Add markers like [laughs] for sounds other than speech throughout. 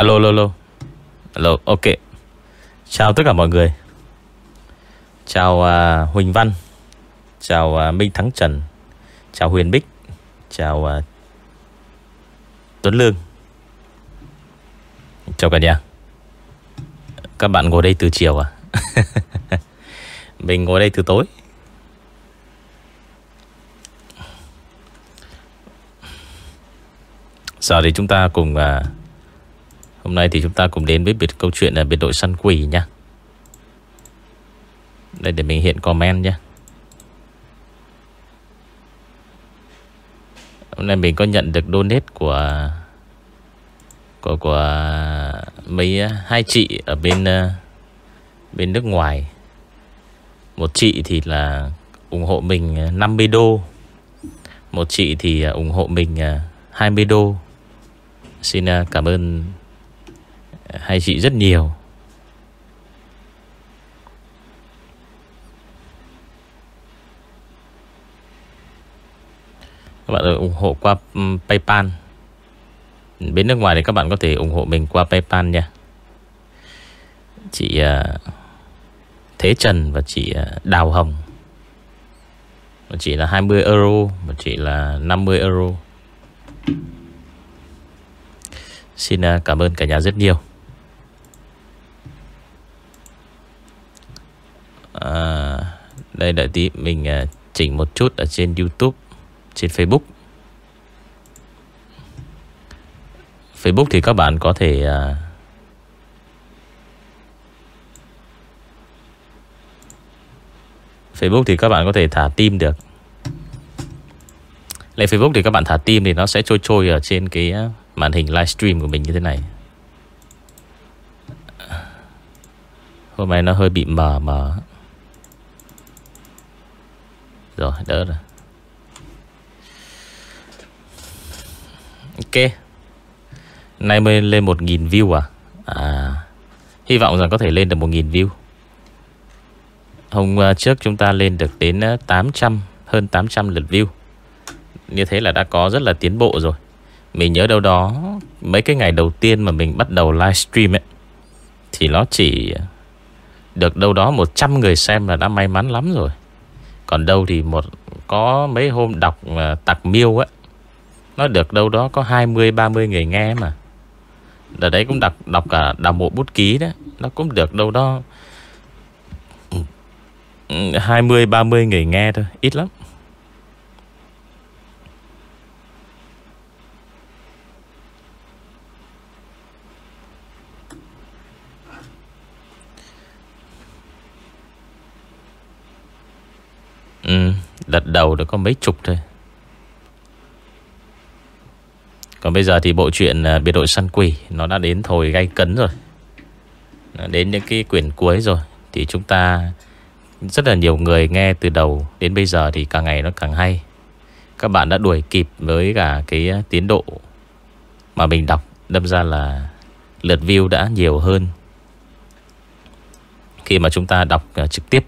Alo alo alo. Alo ok. Chào tất cả mọi người. Chào uh, Huỳnh Văn. Chào uh, Minh Thắng Trần. Chào Huyền Bích. Chào uh, Tuấn Lương. Chào cả nhà. Các bạn ngồi đây từ chiều à? [laughs] Mình ngồi đây từ tối. Giờ thì chúng ta cùng uh, Hôm nay thì chúng ta cùng đến với biệt câu chuyện là biệt đội săn quỷ nha Đây để mình hiện comment nha Hôm nay mình có nhận được donate của của của mấy à, hai chị ở bên à, bên nước ngoài. Một chị thì là ủng hộ mình à, 50 đô. Một chị thì ủng hộ mình 20 đô. Xin cảm ơn hay chị rất nhiều. Các bạn ủng hộ qua Paypal. Bên nước ngoài thì các bạn có thể ủng hộ mình qua Paypal nha. Chị à, Thế Trần và chị à, Đào Hồng. Một chị là 20 euro Một chị là 50 euro. Xin à, cảm ơn cả nhà rất nhiều. À, Đây đợi tí Mình à, chỉnh một chút ở trên Youtube trên Facebook. Facebook thì các bạn có thể à, Facebook thì các bạn có thể thả tim được. Lên Facebook thì các bạn thả tim thì nó sẽ trôi trôi ở trên cái à, màn hình livestream của mình như thế này. Hôm nay nó hơi bị mờ mờ. Rồi, đỡ rồi. Ok. Nay mới lên 1.000 view à? À Hy vọng rằng có thể lên được 1.000 view. Hôm à, trước chúng ta lên được đến à, 800 Hơn 800 lượt view. Như thế là đã có rất là tiến bộ rồi. Mình nhớ đâu đó, Mấy cái ngày đầu tiên mà mình bắt đầu livestream ấy, Thì nó chỉ Được đâu đó 100 người xem là đã may mắn lắm rồi. Còn đâu thì một Có mấy hôm đọc uh, tặc miêu á nó được đâu đó có 20-30 người nghe mà. Đợt đấy cũng đọc, đọc cả đào mộ bút ký đó Nó cũng được đâu đó ừ, ừ, 20-30 người nghe thôi Ít lắm. Ừ, đợt đầu được có mấy chục thôi. Còn bây giờ thì bộ truyện à, biệt đội săn quỷ Nó đã đến thồi gay cấn rồi. Đến những cái quyển cuối rồi. Thì chúng ta Rất là nhiều người nghe từ đầu Đến bây giờ thì càng ngày nó càng hay. Các bạn đã đuổi kịp với cả cái à, tiến độ Mà mình đọc Đâm ra là lượt view đã nhiều hơn Khi mà chúng ta đọc à, trực tiếp.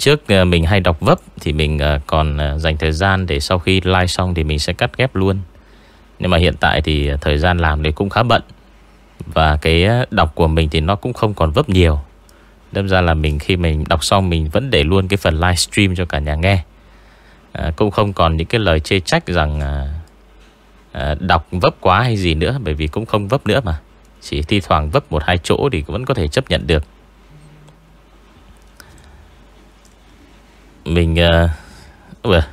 Trước ờ, mình hay đọc vấp Thì mình ờ, còn ờ, dành thời gian Để sau khi like xong thì mình sẽ cắt ghép luôn. Nhưng mà hiện tại thì Thời gian làm thì cũng khá bận Và cái đọc của mình thì nó cũng không còn vấp nhiều. Đâm ra là mình khi mình đọc xong Mình vẫn để luôn cái phần livestream cho cả nhà nghe. À, Cũng không còn những cái lời chê trách rằng à, Đọc vấp quá hay gì nữa Bởi vì cũng không vấp nữa mà. Chỉ thi thoảng vấp một hai chỗ Thì vẫn có thể chấp nhận được. Mình uh,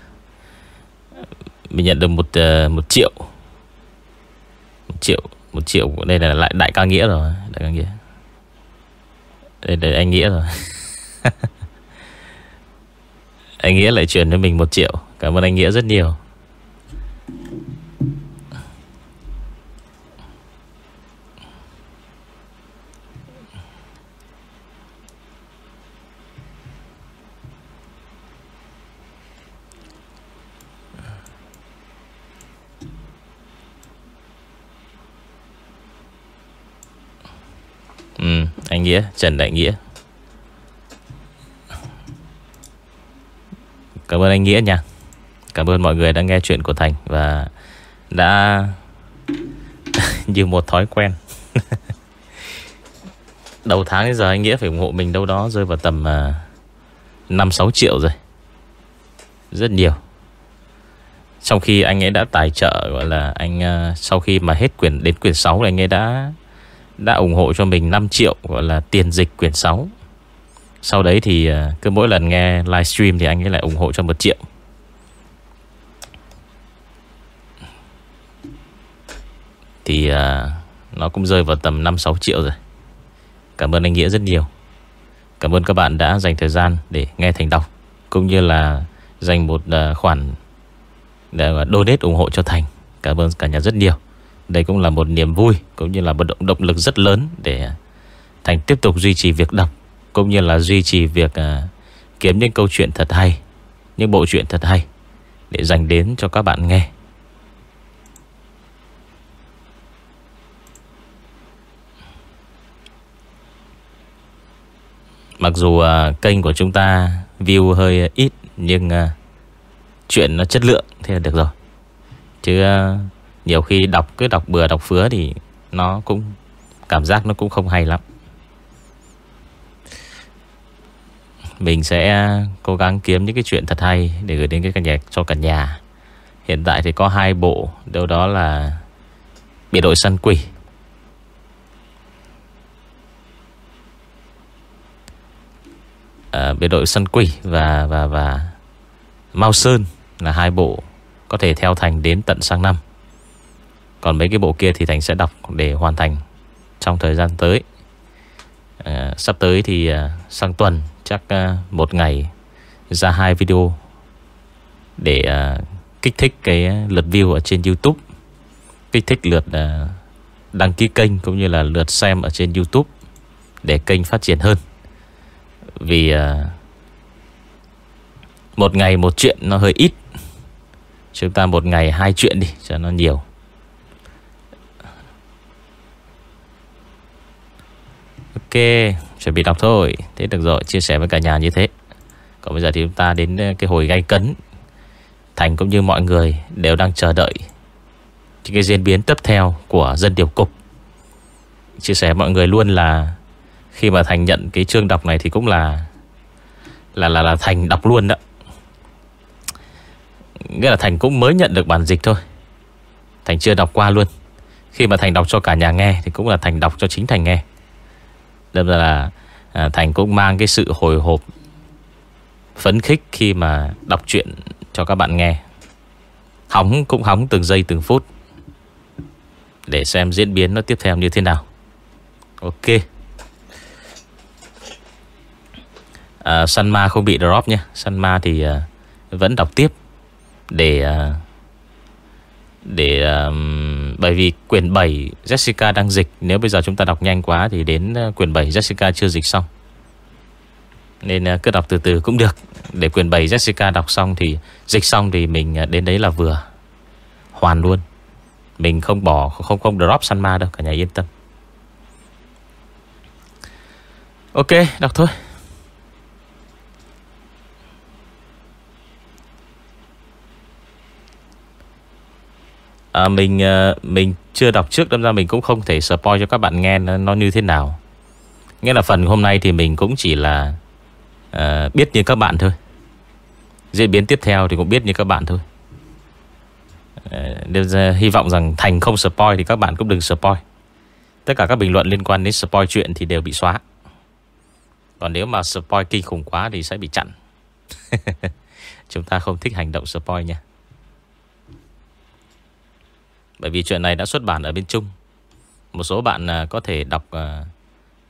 Mình nhận được một uh, một triệu. Một triệu một triệu đây là lại đại ca nghĩa rồi đại ca nghĩa. Đây là anh nghĩa rồi. [laughs] Anh nghĩa lại chuyển cho mình một triệu. Cảm ơn anh nghĩa rất nhiều. Ừ, anh Nghĩa, Trần Đại Nghĩa. Cảm ơn anh Nghĩa nha. Cảm ơn mọi người đã nghe chuyện của Thành Và đã [laughs] Như một thói quen. [laughs] Đầu tháng đến giờ anh Nghĩa phải ủng hộ mình đâu đó Rơi vào tầm à, uh, 5-6 triệu rồi. Rất nhiều. Trong khi anh ấy đã tài trợ Gọi là anh uh, Sau khi mà hết quyển đến quyển 6 Anh ấy đã đã ủng hộ cho mình 5 triệu, Gọi là tiền dịch quyển 6 Sau đấy thì à, cứ mỗi lần nghe livestream Thì anh ấy lại ủng hộ cho 1 triệu. Thì à, Nó cũng rơi vào tầm 5-6 triệu rồi. Cảm ơn anh Nghĩa rất nhiều. Cảm ơn các bạn đã dành thời gian để nghe Thành đọc, Cũng như là dành một à, khoản để donate ủng hộ cho Thành. Cảm ơn cả nhà rất nhiều. Đây cũng là một niềm vui Cũng như là một động, động lực rất lớn Để Thành tiếp tục duy trì việc đọc Cũng như là duy trì việc à, Kiếm những câu chuyện thật hay Những bộ truyện thật hay Để dành đến cho các bạn nghe Mặc dù à, kênh của chúng ta view hơi ít nhưng à, chuyện nó chất lượng thì là được rồi. Chứ à, nhiều khi đọc cứ đọc bừa đọc phứa thì nó cũng cảm giác nó cũng không hay lắm. Mình sẽ cố gắng kiếm những cái chuyện thật hay để gửi đến cái căn nhà cho cả nhà. Hiện tại thì có hai bộ, đâu đó là Biệt đội săn quỷ À, biệt đội săn quỷ và và và Mao Sơn là hai bộ có thể theo Thành đến tận sang năm. Còn mấy cái bộ kia thì Thành sẽ đọc để hoàn thành trong thời gian tới. à, sắp tới thì à, sang tuần chắc à, một ngày ra hai video để à, kích thích cái lượt view ở trên YouTube, kích thích lượt à, đăng ký kênh cũng như là lượt xem ở trên YouTube để kênh phát triển hơn. Vì à, Một ngày một chuyện nó hơi ít Chúng ta một ngày hai chuyện đi Cho nó nhiều Ok, Chuẩn bị đọc thôi Thế được rồi, Chia sẻ với cả nhà như thế Còn bây giờ thì chúng ta đến ờ, cái hồi gay cấn Thành cũng như mọi người Đều đang chờ đợi Những cái diễn biến tiếp theo Của dân điều cục Chia sẻ mọi người luôn là khi mà Thành nhận cái chương đọc này thì cũng là là là là Thành đọc luôn đó. Nghĩa là Thành cũng mới nhận được bản dịch thôi. Thành chưa đọc qua luôn. Khi mà Thành đọc cho cả nhà nghe thì cũng là Thành đọc cho chính Thành nghe. Đâm ra là à, Thành cũng mang cái sự hồi hộp phấn khích khi mà đọc truyện cho các bạn nghe. Hóng cũng hóng từng giây từng phút để xem diễn biến nó tiếp theo như thế nào. Ok. uh, Sanma không bị drop nhé Sanma thì uh, vẫn đọc tiếp Để uh, để um, Bởi vì quyển 7 Jessica đang dịch. Nếu bây giờ chúng ta đọc nhanh quá Thì đến ờ, quyển 7 Jessica chưa dịch xong. Nên uh, cứ đọc từ từ cũng được. Để quyển 7 Jessica đọc xong Thì dịch xong thì mình ờ, đến đấy là vừa. Hoàn luôn. Mình không bỏ Không không drop Sanma đâu Cả nhà yên tâm. Ok đọc thôi. À, Mình à, mình chưa đọc trước Đâm ra mình cũng không thể spoil cho các bạn nghe Nó, nó như thế nào. Nghĩa là phần hôm nay thì mình cũng chỉ là à, Biết như các bạn thôi. Diễn biến tiếp theo thì cũng biết như các bạn thôi. À, nên à, Hy vọng rằng Thành không spoil Thì các bạn cũng đừng spoil. Tất cả các bình luận liên quan đến spoil chuyện Thì đều bị xóa. Còn nếu mà spoil kinh khủng quá Thì sẽ bị chặn. [laughs] Chúng ta không thích hành động spoil nha bởi vì chuyện này đã xuất bản ở bên Trung. Một số bạn à, có thể đọc à,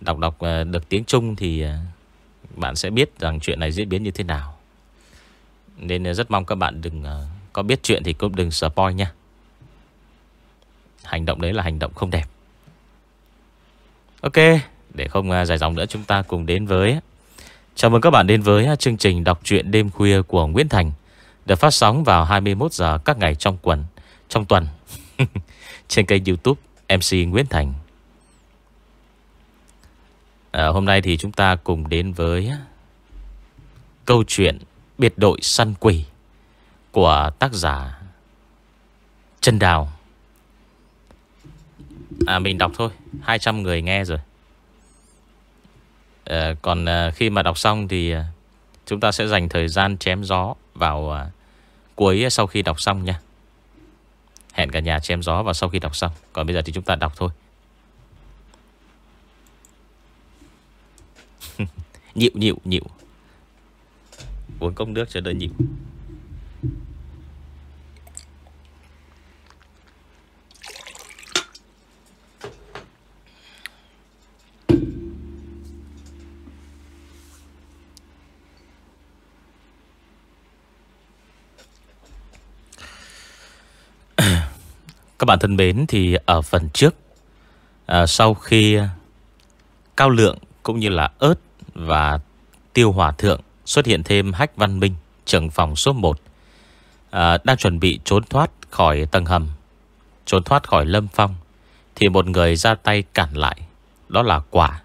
Đọc đọc à, được tiếng Trung Thì bạn sẽ biết rằng chuyện này diễn biến như thế nào. Nên rất mong các bạn đừng Có biết chuyện thì cũng đừng spoil nha. Hành động đấy là hành động không đẹp. Ok, Để không dài dòng nữa chúng ta cùng đến với, Chào mừng các bạn đến với chương trình đọc truyện đêm khuya của Nguyễn Thành. Được phát sóng vào 21 giờ các ngày trong quần, Trong tuần. [laughs] trên kênh youtube MC Nguyễn Thành. À, Hôm nay thì chúng ta cùng đến với Câu chuyện Biệt đội săn quỷ Của tác giả Trân Đào. À mình đọc thôi 200 người nghe rồi. À, Còn à, khi mà đọc xong thì à, Chúng ta sẽ dành thời gian chém gió Vào à, cuối sau khi đọc xong nha. Hẹn cả nhà chém gió vào sau khi đọc xong. Còn bây giờ thì chúng ta đọc thôi. [laughs] Nhịu nhịu nhịu. Uống cốc nước cho đỡ nhịu. Các bạn thân mến thì ở phần trước à, Sau khi Cao Lượng cũng như là ớt và Tiêu Hòa Thượng xuất hiện thêm Hách Văn Minh trưởng phòng số 1 à, Đang chuẩn bị trốn thoát khỏi tầng hầm Trốn thoát khỏi lâm phong Thì một người ra tay cản lại Đó là quả.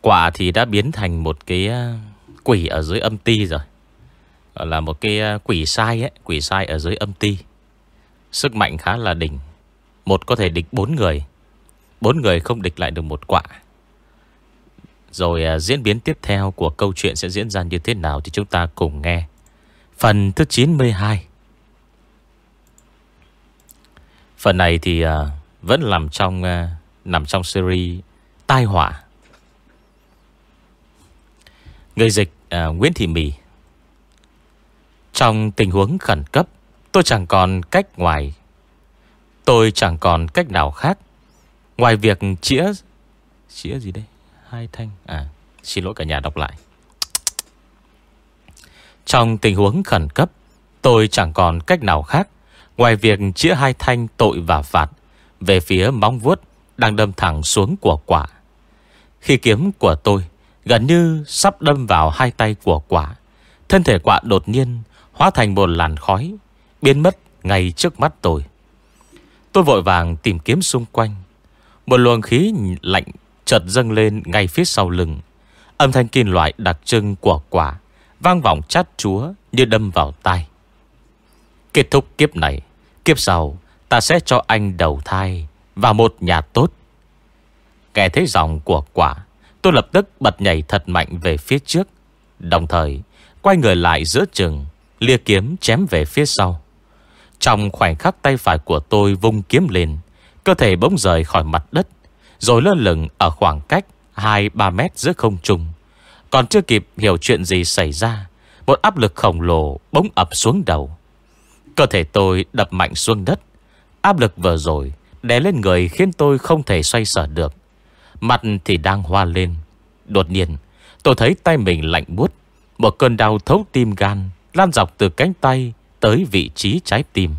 Quả thì đã biến thành một cái à, quỷ ở dưới âm ti rồi Gọi là một cái à, quỷ sai ấy Quỷ sai ở dưới âm ti. Sức mạnh khá là đỉnh. Một có thể địch bốn người. Bốn người không địch lại được một quả. Rồi à, diễn biến tiếp theo Của câu chuyện sẽ diễn ra như thế nào Thì chúng ta cùng nghe. Phần thứ 92 Phần này thì à, Vẫn nằm trong à, Nằm trong series Tai họa. Người dịch à, Nguyễn Thị Mì. Trong tình huống khẩn cấp Tôi chẳng còn cách ngoài. Tôi chẳng còn cách nào khác. Ngoài việc chĩa Chĩa gì đây? Hai thanh. À xin lỗi cả nhà đọc lại. Trong tình huống khẩn cấp, Tôi chẳng còn cách nào khác. Ngoài việc chĩa hai thanh tội và phạt, Về phía móng vuốt Đang đâm thẳng xuống của quả. Khi kiếm của tôi Gần như sắp đâm vào hai tay của quả, Thân thể quả đột nhiên Hóa thành một làn khói Biến mất ngay trước mắt tôi. Tôi vội vàng tìm kiếm xung quanh. Một luồng khí lạnh chợt dâng lên ngay phía sau lưng. Âm thanh kim loại đặc trưng của quả Vang vọng chát chúa như đâm vào tai. Kết thúc kiếp này, Kiếp sau, ta sẽ cho anh đầu thai Vào một nhà tốt. Nghe thấy giọng của quả, Tôi lập tức bật nhảy thật mạnh về phía trước. Đồng thời, Quay người lại giữa chừng, Lia kiếm chém về phía sau trong khoảnh khắc tay phải của tôi vung kiếm lên, Cơ thể bỗng rời khỏi mặt đất, Rồi lơ lửng ở khoảng cách 2-3 mét giữa không trung. Còn chưa kịp hiểu chuyện gì xảy ra, Một áp lực khổng lồ bỗng ập xuống đầu. Cơ thể tôi đập mạnh xuống đất. Áp lực vừa rồi Đè lên người khiến tôi không thể xoay sở được. Mặt thì đang hoa lên. Đột nhiên, Tôi thấy tay mình lạnh buốt. Một cơn đau thấu tim gan Lan dọc từ cánh tay tới vị trí trái tim.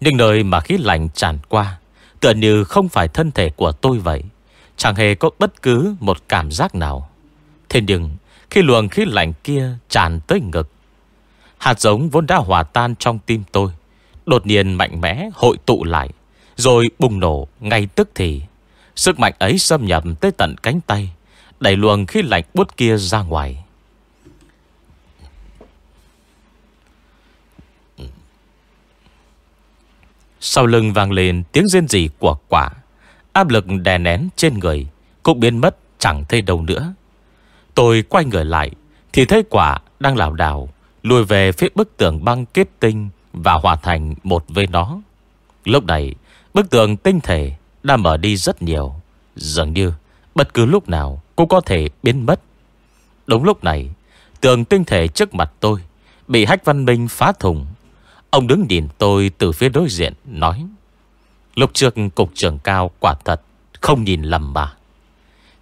Nhưng nơi mà khí lạnh tràn qua, tựa như không phải thân thể của tôi vậy. Chẳng hề có bất cứ một cảm giác nào. Thế nhưng, khi luồng khí lạnh kia tràn tới ngực, hạt giống vốn đã hòa tan trong tim tôi, đột nhiên mạnh mẽ hội tụ lại, rồi bùng nổ ngay tức thì. Sức mạnh ấy xâm nhập tới tận cánh tay, đẩy luồng khí lạnh bút kia ra ngoài. Sau lưng vang lên tiếng rên rỉ của quả. Áp lực đè nén trên người Cũng biến mất, chẳng thấy đâu nữa. Tôi quay người lại Thì thấy quả đang lảo đảo, Lùi về phía bức tường băng kết tinh Và hòa thành một với nó. Lúc này, Bức tường tinh thể đã mở đi rất nhiều. Dường như Bất cứ lúc nào cũng có thể biến mất. Đúng lúc này, Tường tinh thể trước mặt tôi Bị hách văn minh phá thùng Ông đứng nhìn tôi từ phía đối diện, Nói Lúc trước cục trưởng cao, quả thật, Không nhìn lầm mà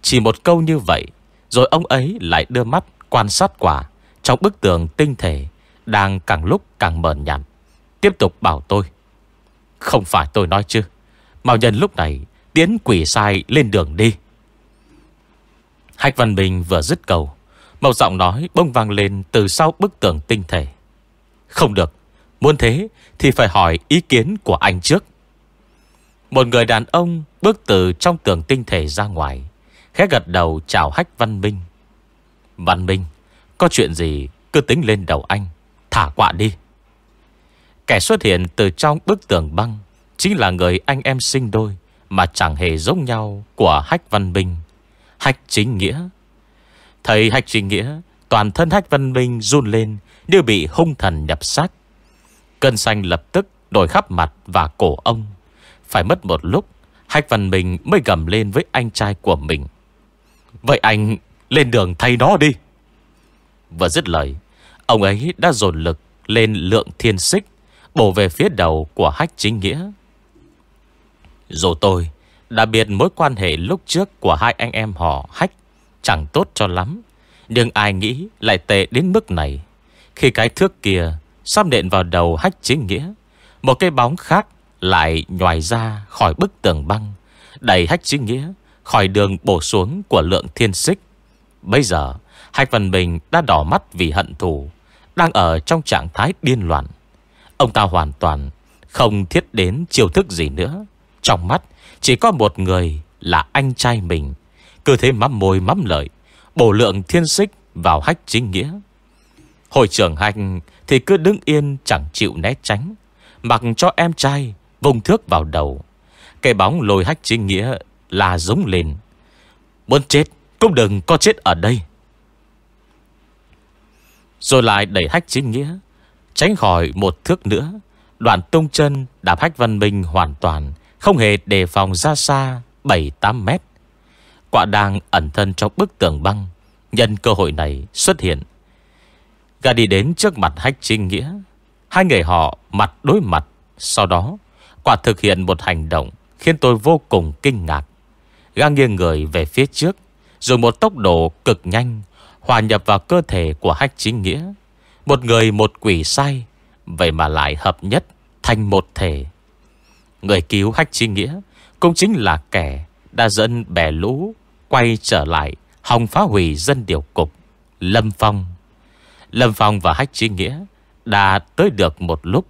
Chỉ một câu như vậy, Rồi ông ấy lại đưa mắt quan sát quả Trong bức tường tinh thể Đang càng lúc càng mờ nhạt. Tiếp tục bảo tôi, Không phải tôi nói chứ, Mạo nhân lúc này Tiến quỷ sai lên đường đi. Hạch Văn Bình vừa dứt cầu Một giọng nói bông vang lên Từ sau bức tường tinh thể. Không được Muốn thế thì phải hỏi ý kiến của anh trước. Một người đàn ông bước từ trong tường tinh thể ra ngoài, Khẽ gật đầu chào hách Văn Minh. Văn Minh, Có chuyện gì cứ tính lên đầu anh, Thả quạ đi. Kẻ xuất hiện từ trong bức tường băng Chính là người anh em sinh đôi Mà chẳng hề giống nhau Của Hách Văn Minh. Hách Chính Nghĩa. Thầy Hách Chính Nghĩa, Toàn thân Hách Văn Minh run lên Như bị hung thần nhập xác Cơn xanh lập tức đổi khắp mặt và cổ ông. Phải mất một lúc, Hách Văn Minh mới gầm lên với anh trai của mình. Vậy anh lên đường thay nó đi. Vừa dứt lời, Ông ấy đã dồn lực lên lượng thiên xích, Bổ về phía đầu của hách chính nghĩa. Dù tôi đã biết mối quan hệ lúc trước của hai anh em họ hách Chẳng tốt cho lắm, Nhưng ai nghĩ lại tệ đến mức này. Khi cái thước kia Sắp nện vào đầu hách chính nghĩa. Một cái bóng khác lại nhòi ra khỏi bức tường băng, Đẩy hách chính nghĩa Khỏi đường bổ xuống của lượng thiên xích. Bây giờ Hạch Văn Bình đã đỏ mắt vì hận thù, Đang ở trong trạng thái điên loạn. Ông ta hoàn toàn Không thiết đến chiêu thức gì nữa. Trong mắt, chỉ có một người Là anh trai mình. Cứ thế mắm môi mắm lợi, Bổ lượng thiên xích vào hách chính nghĩa. Hội trưởng hành thì cứ đứng yên chẳng chịu né tránh, Mặc cho em trai Vùng thước vào đầu. Cây bóng lôi hách chính nghĩa Là giống lên. Muốn chết, cũng đừng có chết ở đây. Rồi lại đẩy hách chính nghĩa, Tránh khỏi một thước nữa. Đoạn tung chân đạp hách văn minh hoàn toàn, Không hề đề phòng ra xa 7-8 mét. Quả đang ẩn thân trong bức tường băng, Nhân cơ hội này xuất hiện. Gà đi đến trước mặt hách Trinh nghĩa. Hai người họ mặt đối mặt, Sau đó Quả thực hiện một hành động Khiến tôi vô cùng kinh ngạc. Gã nghiêng người về phía trước, rồi một tốc độ cực nhanh Hòa nhập vào cơ thể của hách chính nghĩa. Một người một quỷ sai, Vậy mà lại hợp nhất Thành một thể. Người cứu hách chính nghĩa Cũng chính là kẻ đã dẫn bè lũ Quay trở lại Hòng phá hủy dân điều cục Lâm Phong. Lâm Phong và hách Chí nghĩa Đã tới được một lúc.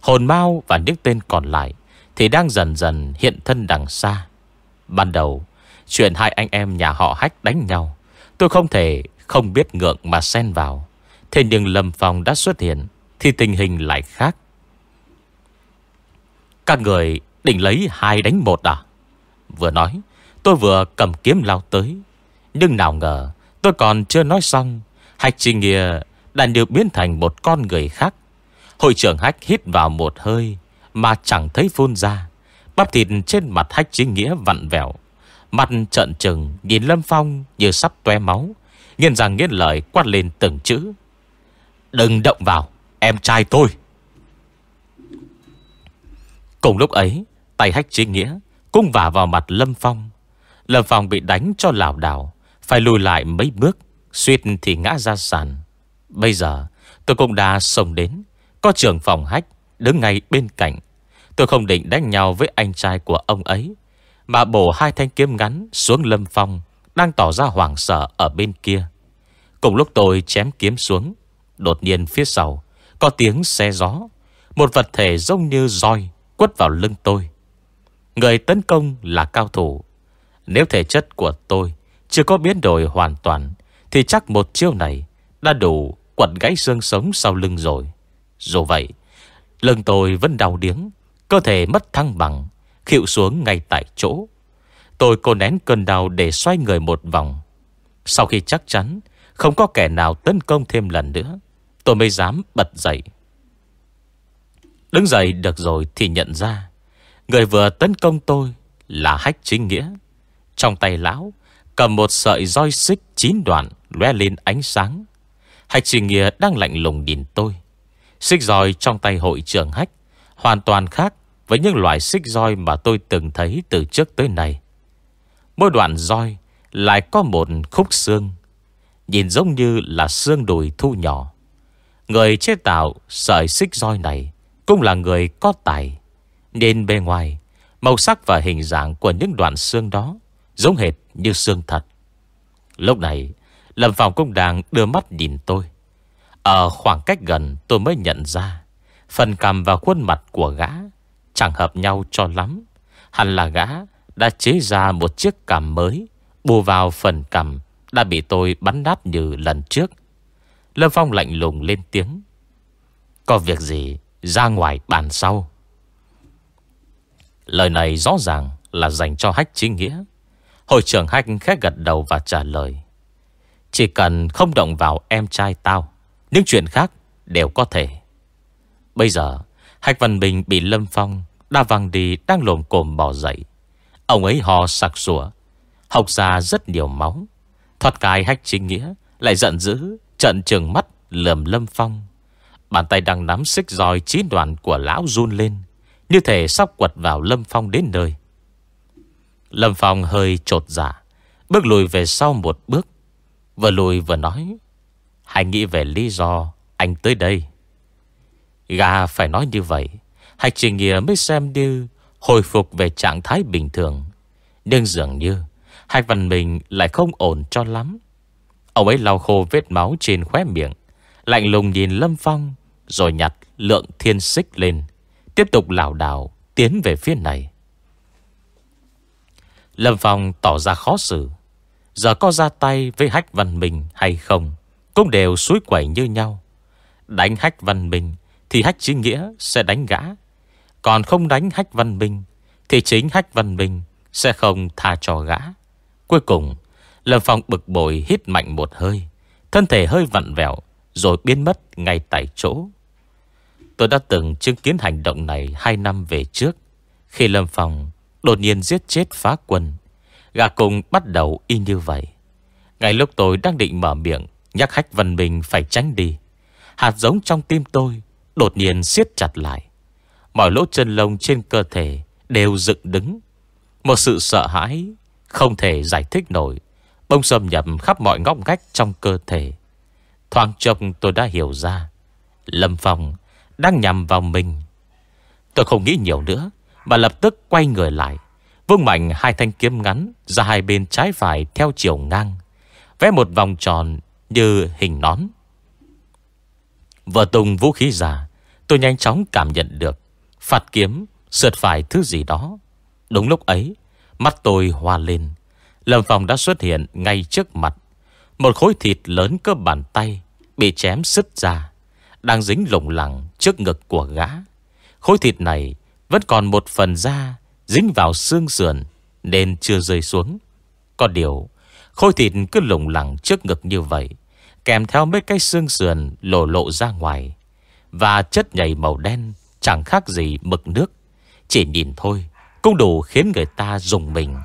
Hồn mau và những tên còn lại Thì đang dần dần hiện thân đằng xa. Ban đầu, Chuyện hai anh em nhà họ hách đánh nhau, Tôi không thể không biết ngượng mà xen vào. Thế nhưng Lâm Phong đã xuất hiện Thì tình hình lại khác. Các người định lấy hai đánh một à? Vừa nói, Tôi vừa cầm kiếm lao tới. Nhưng nào ngờ, Tôi còn chưa nói xong Hách Trinh Nghĩa đã được biến thành một con người khác. Hội trưởng Hách hít vào một hơi, Mà chẳng thấy phun ra. Bắp thịt trên mặt Hách Trinh Nghĩa vặn vẹo. Mặt trận trừng, Nhìn Lâm Phong như sắp tué máu Nghiên rằng nghiên lời quát lên từng chữ. Đừng động vào, Em trai tôi. Cùng lúc ấy, Tay Hách Trinh Nghĩa Cũng vả vào mặt Lâm Phong. Lâm Phong bị đánh cho lảo đảo, Phải lùi lại mấy bước. Suýt thì ngã ra sàn. Bây giờ, tôi cũng đã xông đến. Có trưởng phòng hách đứng ngay bên cạnh. Tôi không định đánh nhau với anh trai của ông ấy, Mà bổ hai thanh kiếm ngắn xuống lâm phong, Đang tỏ ra hoảng sợ ở bên kia. Cùng lúc tôi chém kiếm xuống, Đột nhiên phía sau Có tiếng xe gió. Một vật thể giống như roi Quất vào lưng tôi. Người tấn công là cao thủ. Nếu thể chất của tôi Chưa có biến đổi hoàn toàn thì chắc một chiêu này Đã đủ quật gãy xương sống sau lưng rồi. Dù vậy, Lưng tôi vẫn đau điếng, Cơ thể mất thăng bằng, Khịu xuống ngay tại chỗ. Tôi cố nén cơn đau để xoay người một vòng. Sau khi chắc chắn, Không có kẻ nào tấn công thêm lần nữa, Tôi mới dám bật dậy. Đứng dậy được rồi thì nhận ra, Người vừa tấn công tôi Là hách chính nghĩa. Trong tay lão Cầm một sợi roi xích chín đoạn lóe lên ánh sáng Hạch trì nghĩa đang lạnh lùng nhìn tôi Xích roi trong tay hội trưởng hách Hoàn toàn khác với những loại xích roi mà tôi từng thấy từ trước tới nay. Mỗi đoạn roi lại có một khúc xương, nhìn giống như là xương đùi thu nhỏ. Người chế tạo sợi xích roi này cũng là người có tài, nên bề ngoài, màu sắc và hình dạng của những đoạn xương đó giống hệt như xương thật. Lúc này, Lâm Phong cũng đang đưa mắt nhìn tôi. Ở khoảng cách gần, tôi mới nhận ra, Phần cầm và khuôn mặt của gã Chẳng hợp nhau cho lắm. Hẳn là gã đã chế ra một chiếc cằm mới, Bù vào phần cằm Đã bị tôi bắn nát như lần trước. Lâm Phong lạnh lùng lên tiếng, Có việc gì? Ra ngoài bàn sau. Lời này rõ ràng là dành cho hách chính nghĩa. Hội trưởng hách khẽ gật đầu và trả lời chỉ cần không động vào em trai tao Những chuyện khác đều có thể. Bây giờ Hách Văn Bình bị Lâm Phong Đa văng đi đang lồm cồm bỏ dậy. Ông ấy ho sặc sủa Học ra rất nhiều máu. Thoát cái hách chính nghĩa Lại giận dữ Trận trường mắt lườm Lâm Phong. Bàn tay đang nắm xích roi chín đoạn của lão run lên Như thể sắp quật vào Lâm Phong đến nơi. Lâm Phong hơi trột giả, Bước lùi về sau một bước. Vừa lùi vừa nói, Hãy nghĩ về lý do anh tới đây. Gà phải nói như vậy Hạch trình nghĩa mới xem như Hồi phục về trạng thái bình thường. Nhưng dường như Hạch văn mình lại không ổn cho lắm. Ông ấy lau khô vết máu trên khóe miệng, Lạnh lùng nhìn Lâm Phong, Rồi nhặt lượng thiên xích lên, Tiếp tục lảo đảo Tiến về phía này. Lâm Phong tỏ ra khó xử. Giờ có ra tay với Hách Văn Minh hay không Cũng đều suối quẩy như nhau. Đánh Hách Văn Minh Thì Hách Chính Nghĩa sẽ đánh gã. Còn không đánh Hách Văn Minh Thì chính Hách Văn Minh Sẽ không tha cho gã. Cuối cùng, Lâm Phong bực bội hít mạnh một hơi, Thân thể hơi vặn vẹo Rồi biến mất ngay tại chỗ. Tôi đã từng chứng kiến hành động này Hai năm về trước, Khi Lâm Phong đột nhiên giết chết phá quân. Gà cùng bắt đầu y như vậy. Ngay lúc tôi đang định mở miệng, Nhắc khách văn mình phải tránh đi, Hạt giống trong tim tôi Đột nhiên siết chặt lại. Mọi lỗ chân lông trên cơ thể Đều dựng đứng. Một sự sợ hãi Không thể giải thích nổi, Bông xâm nhập khắp mọi ngóc ngách trong cơ thể. Thoáng trông tôi đã hiểu ra, Lâm Phong đang nhằm vào mình. Tôi không nghĩ nhiều nữa, Mà lập tức quay người lại. Vương mạnh hai thanh kiếm ngắn Ra hai bên trái phải theo chiều ngang, Vẽ một vòng tròn như hình nón. Vừa tung vũ khí ra Tôi nhanh chóng cảm nhận được Phạt kiếm sượt phải thứ gì đó. Đúng lúc ấy, Mắt tôi hoa lên, Lâm Phong đã xuất hiện ngay trước mặt. Một khối thịt lớn cơ bàn tay Bị chém sứt ra, Đang dính lủng lẳng trước ngực của gã. Khối thịt này Vẫn còn một phần da Dính vào xương sườn Nên chưa rơi xuống. Có điều Khối thịt cứ lủng lẳng trước ngực như vậy, Kèm theo mấy cái xương sườn lộ lộ ra ngoài, Và chất nhầy màu đen Chẳng khác gì mực nước. Chỉ nhìn thôi, Cũng đủ khiến người ta dùng mình.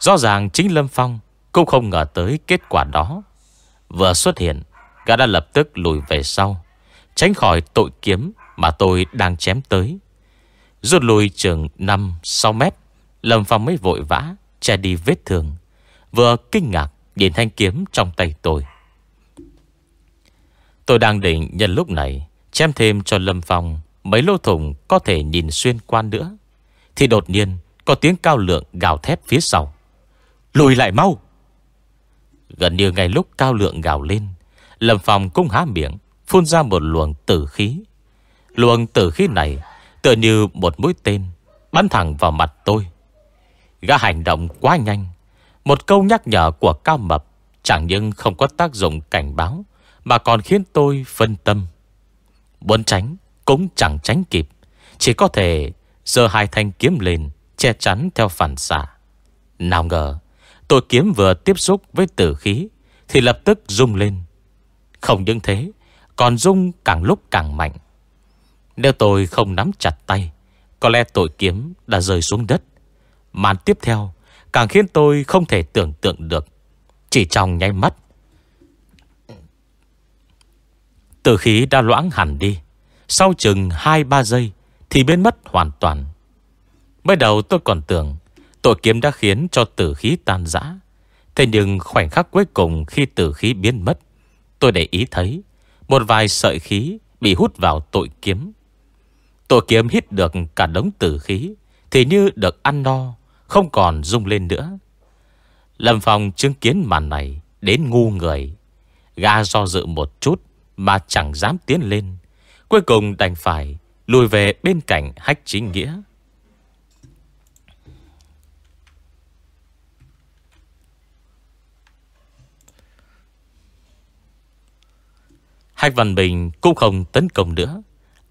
Rõ ràng chính Lâm Phong Cũng không ngờ tới kết quả đó. Vừa xuất hiện, Gã đã lập tức lùi về sau, Tránh khỏi tội kiếm Mà tôi đang chém tới. Rút lui chừng 5-6 mét, Lâm Phong mới vội vã Che đi vết thương. Vừa kinh ngạc, nhìn thanh kiếm trong tay tôi. Tôi đang định nhân lúc này Chém thêm cho Lâm Phong Mấy lô thủng có thể nhìn xuyên quan nữa. Thì đột nhiên, Có tiếng cao lượng gào thét phía sau. Lùi lại mau! Gần như ngay lúc cao lượng gào lên, Lâm Phong cũng há miệng, Phun ra một luồng tử khí. Luồng tử khí này Tựa như một mũi tên Bắn thẳng vào mặt tôi. Gã hành động quá nhanh. Một câu nhắc nhở của Cao Mập Chẳng những không có tác dụng cảnh báo, Mà còn khiến tôi phân tâm. Muốn tránh Cũng chẳng tránh kịp, Chỉ có thể giơ hai thanh kiếm lên Che chắn theo phản xạ. Nào ngờ, Tôi kiếm vừa tiếp xúc với tử khí Thì lập tức rung lên. Không những thế, Còn rung càng lúc càng mạnh nếu tôi không nắm chặt tay, Có lẽ tội kiếm đã rơi xuống đất. Màn tiếp theo Càng khiến tôi không thể tưởng tượng được. Chỉ trong nháy mắt Tử khí đã loãng hẳn đi. Sau chừng 2-3 giây Thì biến mất hoàn toàn. Mới đầu tôi còn tưởng Tội kiếm đã khiến cho tử khí tan rã. Thế nhưng khoảnh khắc cuối cùng Khi tử khí biến mất, Tôi để ý thấy Một vài sợi khí bị hút vào tội kiếm. Tổ kiếm hít được cả đống tử khí, Thì như được ăn no, Không còn rung lên nữa. Lâm Phong chứng kiến màn này, Đến ngu người. Ga do dự một chút Mà chẳng dám tiến lên. Cuối cùng đành phải Lùi về bên cạnh hách chính nghĩa. Hách Văn Bình cũng không tấn công nữa.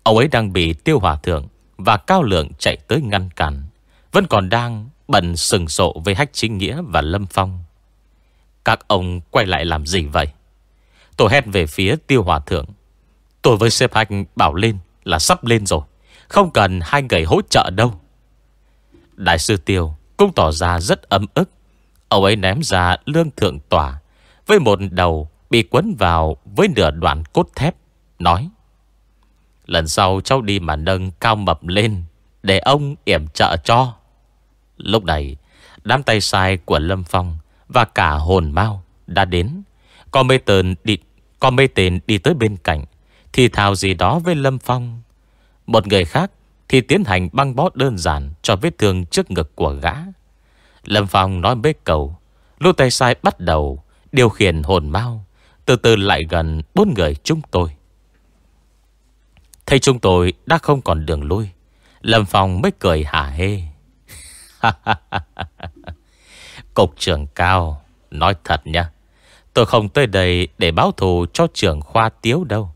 Ông ấy đang bị tiêu hòa thượng Và cao lượng chạy tới ngăn cản. Vẫn còn đang bận sừng sộ Với Hách Chính Nghĩa và Lâm Phong. Các ông quay lại làm gì vậy? Tôi hét về phía tiêu hòa thượng. Tôi với xếp hạch bảo lên Là sắp lên rồi. Không cần hai người hỗ trợ đâu. Đại sư tiêu cũng tỏ ra rất ấm ức. Ông ấy ném ra lương thượng tỏa Với một đầu bị quấn vào với nửa đoạn cốt thép, Nói Lần sau cháu đi mà nâng cao mập lên Để ông yểm trợ cho. Lúc này Đám tay sai của Lâm Phong Và cả hồn mau đã đến. Có mê tên đi, có mê tên đi tới bên cạnh Thì thào gì đó với Lâm Phong. Một người khác Thì tiến hành băng bó đơn giản Cho vết thương trước ngực của gã. Lâm Phong nói bế cầu Lúc tay sai bắt đầu Điều khiển hồn mau Từ từ lại gần bốn người chúng tôi. Thấy chúng tôi đã không còn đường lui, Lâm Phong mới cười hả hê. [laughs] Cục trưởng cao, Nói thật nha Tôi không tới đây để báo thù cho trưởng khoa tiếu đâu.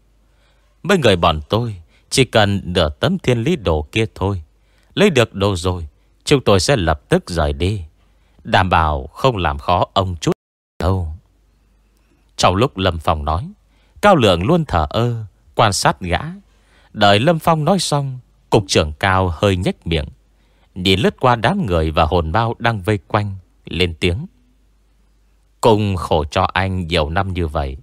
Mấy người bọn tôi Chỉ cần nửa tấm thiên lý đồ kia thôi, Lấy được đồ rồi, Chúng tôi sẽ lập tức rời đi. Đảm bảo không làm khó ông chút đâu. Trong lúc Lâm Phong nói, Cao Lượng luôn thở ơ, Quan sát gã. Đợi Lâm Phong nói xong, Cục trưởng cao hơi nhếch miệng, Nhìn lướt qua đám người và hồn bao đang vây quanh, Lên tiếng. Cùng khổ cho anh nhiều năm như vậy,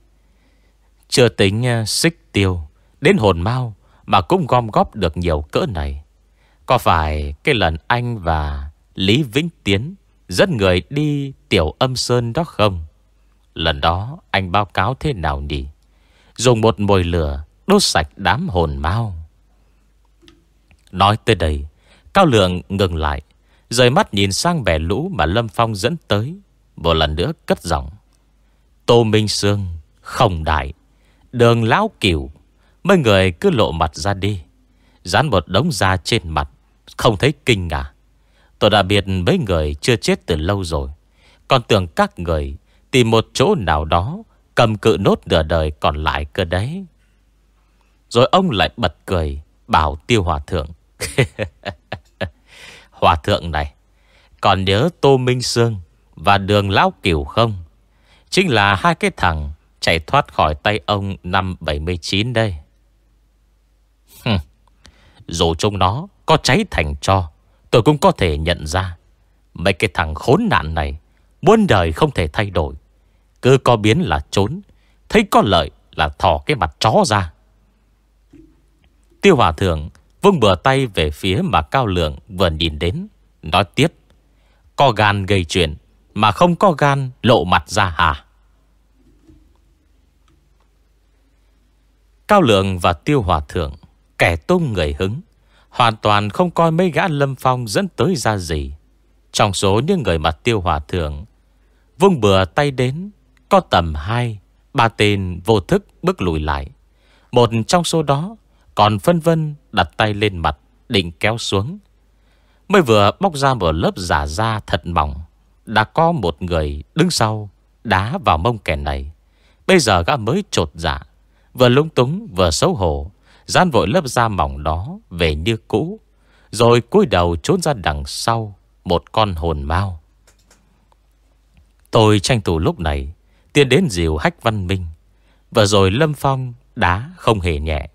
Chưa tính ờ, xích tiêu, Đến hồn mau Mà cũng gom góp được nhiều cỡ này. Có phải cái lần anh và Lý Vĩnh Tiến Dẫn người đi tiểu âm sơn đó không? Lần đó anh báo cáo thế nào nhỉ? Dùng một mồi lửa Đốt sạch đám hồn mau. Nói tới đây, Cao lượng ngừng lại, Rời mắt nhìn sang bè lũ mà Lâm Phong dẫn tới, Một lần nữa cất giọng. Tô Minh Sương, Không đại, Đường lão cửu Mấy người cứ lộ mặt ra đi, Dán một đống da trên mặt, Không thấy kinh à Tôi đã biết mấy người chưa chết từ lâu rồi, Còn tưởng các người Tìm một chỗ nào đó Cầm cự nốt nửa đời còn lại cơ đấy. Rồi ông lại bật cười, Bảo tiêu hòa thượng. [laughs] Hòa thượng này, Còn nhớ Tô Minh Sương Và đường Lão Kiều không? Chính là hai cái thằng Chạy thoát khỏi tay ông năm 79 đây. Dù chúng nó Có cháy thành cho, Tôi cũng có thể nhận ra Mấy cái thằng khốn nạn này Muôn đời không thể thay đổi. Cứ có biến là trốn, Thấy có lợi là thò cái mặt chó ra. Tiêu Hòa Thượng Vung bừa tay về phía mà Cao Lượng vừa nhìn đến Nói tiếp. Có gan gây chuyện Mà không có gan lộ mặt ra hả Cao Lượng và Tiêu Hòa Thượng Kẻ tung người hứng Hoàn toàn không coi mấy gã lâm phong dẫn tới ra gì. Trong số những người mà Tiêu Hòa Thượng Vung bừa tay đến Có tầm hai, Ba tên vô thức bước lùi lại. Một trong số đó còn phân vân đặt tay lên mặt, Định kéo xuống. Mới vừa bóc ra một lớp giả da thật mỏng, Đã có một người đứng sau, Đá vào mông kẻ này. Bây giờ gã mới trột dạ Vừa lung túng vừa xấu hổ Gian vội lớp da mỏng đó Về như cũ, Rồi cúi đầu trốn ra đằng sau Một con hồn mau. Tôi tranh thủ lúc này Tiến đến dìu hách văn minh, Vừa rồi Lâm Phong đá không hề nhẹ.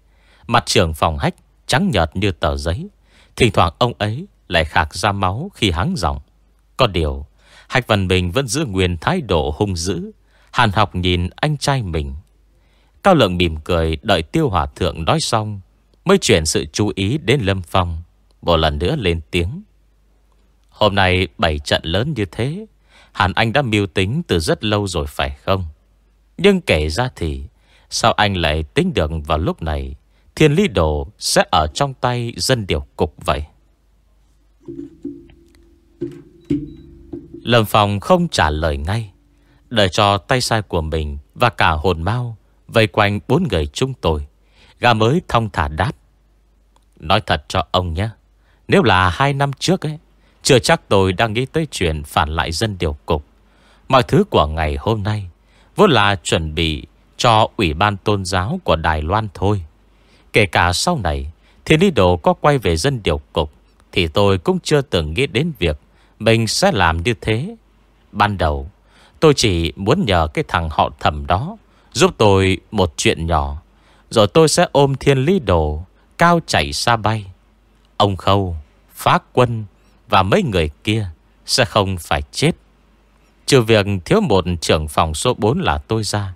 Mặt trưởng phòng hách trắng nhợt như tờ giấy. Thỉnh thoảng ông ấy lại khạc ra máu khi hắng giọng. Có điều, Hạch Văn Bình vẫn giữ nguyên thái độ hung dữ, Hàn học nhìn anh trai mình. Cao lượng mỉm cười Đợi tiêu hòa thượng nói xong, Mới chuyển sự chú ý đến Lâm Phong, Một lần nữa lên tiếng. Hôm nay bảy trận lớn như thế Hàn Anh đã mưu tính từ rất lâu rồi phải không? Nhưng kể ra thì, Sao anh lại tính được vào lúc này? Thiên lý đồ sẽ ở trong tay dân điều cục vậy. Lâm Phong không trả lời ngay, Đợi cho tay sai của mình Và cả hồn mau Vây quanh bốn người chúng tôi Gà mới thông thả đáp. Nói thật cho ông nhé, Nếu là hai năm trước ấy, Chưa chắc tôi đang nghĩ tới chuyện Phản lại dân điều cục. Mọi thứ của ngày hôm nay Vốn là chuẩn bị Cho ủy ban tôn giáo của Đài Loan thôi. Kể cả sau này Thiên lý đồ có quay về dân điều cục, Thì tôi cũng chưa từng nghĩ đến việc Mình sẽ làm như thế. Ban đầu, Tôi chỉ muốn nhờ cái thằng họ thầm đó Giúp tôi một chuyện nhỏ, Rồi tôi sẽ ôm thiên lý đồ Cao chạy xa bay. Ông Khâu, Phá quân Và mấy người kia Sẽ không phải chết. Trừ việc thiếu một trưởng phòng số 4 là tôi ra,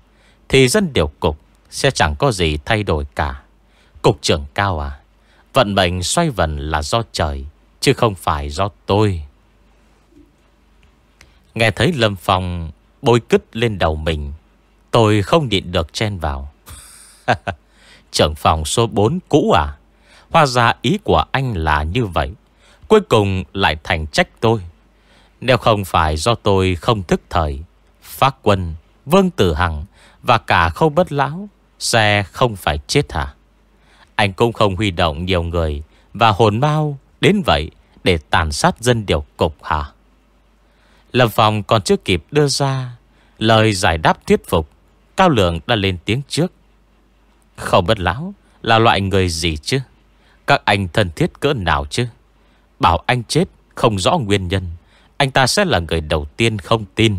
Thì dân điều cục Sẽ chẳng có gì thay đổi cả. Cục trưởng cao à? Vận mệnh xoay vần là do trời, Chứ không phải do tôi. Nghe thấy Lâm Phong Bôi cứt lên đầu mình, Tôi không nhịn được chen vào. [laughs] Trưởng phòng số 4 cũ à? Hoa ra ý của anh là như vậy, Cuối cùng lại thành trách tôi. Nếu không phải do tôi không thức thời Phát quân, Vương Tử Hằng Và cả khâu bất lão, Sẽ không phải chết hả? Anh cũng không huy động nhiều người Và hồn mau đến vậy Để tàn sát dân điều cục hả? Lâm Phong còn chưa kịp đưa ra Lời giải đáp thuyết phục, Cao Lượng đã lên tiếng trước. Không bất lão Là loại người gì chứ? Các anh thân thiết cỡ nào chứ? Bảo anh chết không rõ nguyên nhân, Anh ta sẽ là người đầu tiên không tin.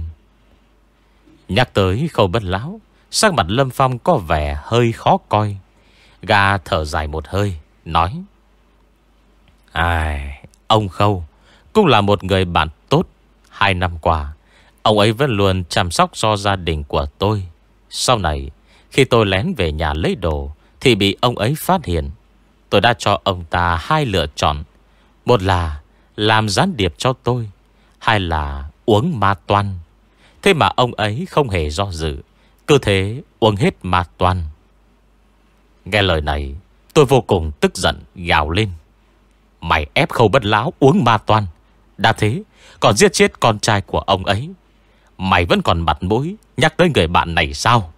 Nhắc tới khâu bất lão, Sắc mặt Lâm Phong có vẻ hơi khó coi. Gà thở dài một hơi Nói. Ai, Ông Khâu Cũng là một người bạn tốt. Hai năm qua Ông ấy vẫn luôn chăm sóc cho gia đình của tôi. Sau này Khi tôi lén về nhà lấy đồ Thì bị ông ấy phát hiện. Tôi đã cho ông ta hai lựa chọn. Một là Làm gián điệp cho tôi Hai là uống ma toan. Thế mà ông ấy không hề do dự Cứ thế uống hết ma toan. Nghe lời này, Tôi vô cùng tức giận, gào lên. Mày ép khâu bất láo uống ma toan. Đã thế, Còn giết chết con trai của ông ấy. Mày vẫn còn mặt mũi, Nhắc tới người bạn này sao?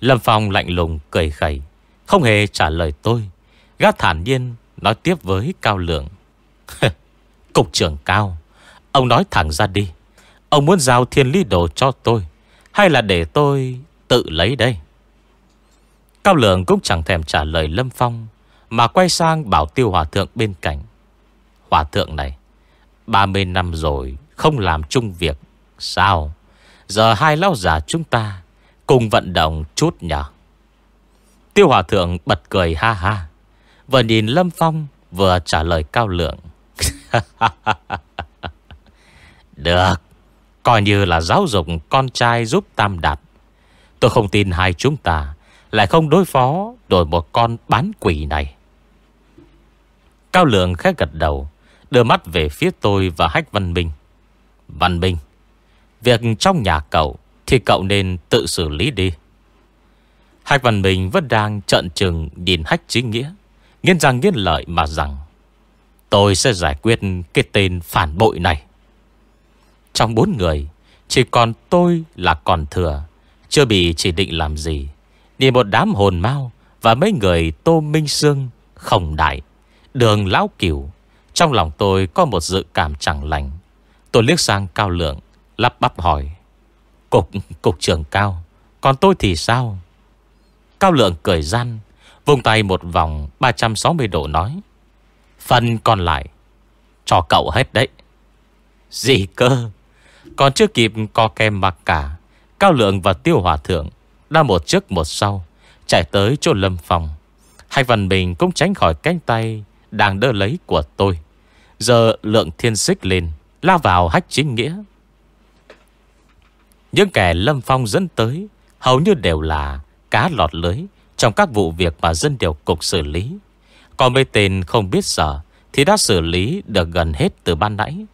Lâm Phong lạnh lùng, cười khẩy, Không hề trả lời tôi. Gã thản nhiên nói tiếp với Cao Lượng. Cục trưởng Cao, Ông nói thẳng ra đi. Ông muốn giao thiên lý đồ cho tôi, Hay là để tôi tự lấy đây? Cao Lượng cũng chẳng thèm trả lời Lâm Phong, Mà quay sang bảo tiêu hòa thượng bên cạnh. Hòa thượng này 30 năm rồi, Không làm chung việc, Sao? Giờ hai lão già chúng ta Cùng vận động chút nhở? Tiêu hòa thượng bật cười ha ha, Vừa nhìn Lâm Phong, Vừa trả lời cao lượng [laughs] Được, Coi như là giáo dục con trai giúp Tam Đạt Tôi không tin hai chúng ta lại không đối phó Đổi một con bán quỷ này. Cao lượng khẽ gật đầu, Đưa mắt về phía tôi và Hách Văn Minh. Văn Minh, Việc trong nhà cậu Thì cậu nên tự xử lý đi. Hách Văn Minh vẫn đang trợn trừng Nhìn Hách Chí nghĩa Nghiên rằng nghiên lợi mà rằng, Tôi sẽ giải quyết cái tên phản bội này. Trong bốn người, Chỉ còn tôi là còn thừa, Chưa bị chỉ định làm gì. Nhìn một đám hồn mau Và mấy người Tô Minh Sương Khổng đại Đường Lão Cửu Trong lòng tôi có một dự cảm chẳng lành. Tôi liếc sang Cao Lượng Lắp bắp hỏi Cục, cục trưởng Cao Còn tôi thì sao? Cao Lượng cười gian Vùng tay một vòng 360 độ nói Phần còn lại Cho cậu hết đấy. Gì cơ? Còn chưa kịp co kem mặc cả. Cao Lượng và Tiêu Hòa Thượng đã một trước một sau, Chạy tới chỗ lâm phòng Hai phần mình cũng tránh khỏi cánh tay Đang đỡ lấy của tôi. Giờ lượng thiên xích lên Lao vào hách chính nghĩa. Những kẻ lâm phong dẫn tới Hầu như đều là cá lọt lưới Trong các vụ việc mà dân điều cục xử lý. Còn mấy tên không biết sợ Thì đã xử lý được gần hết từ ban nãy.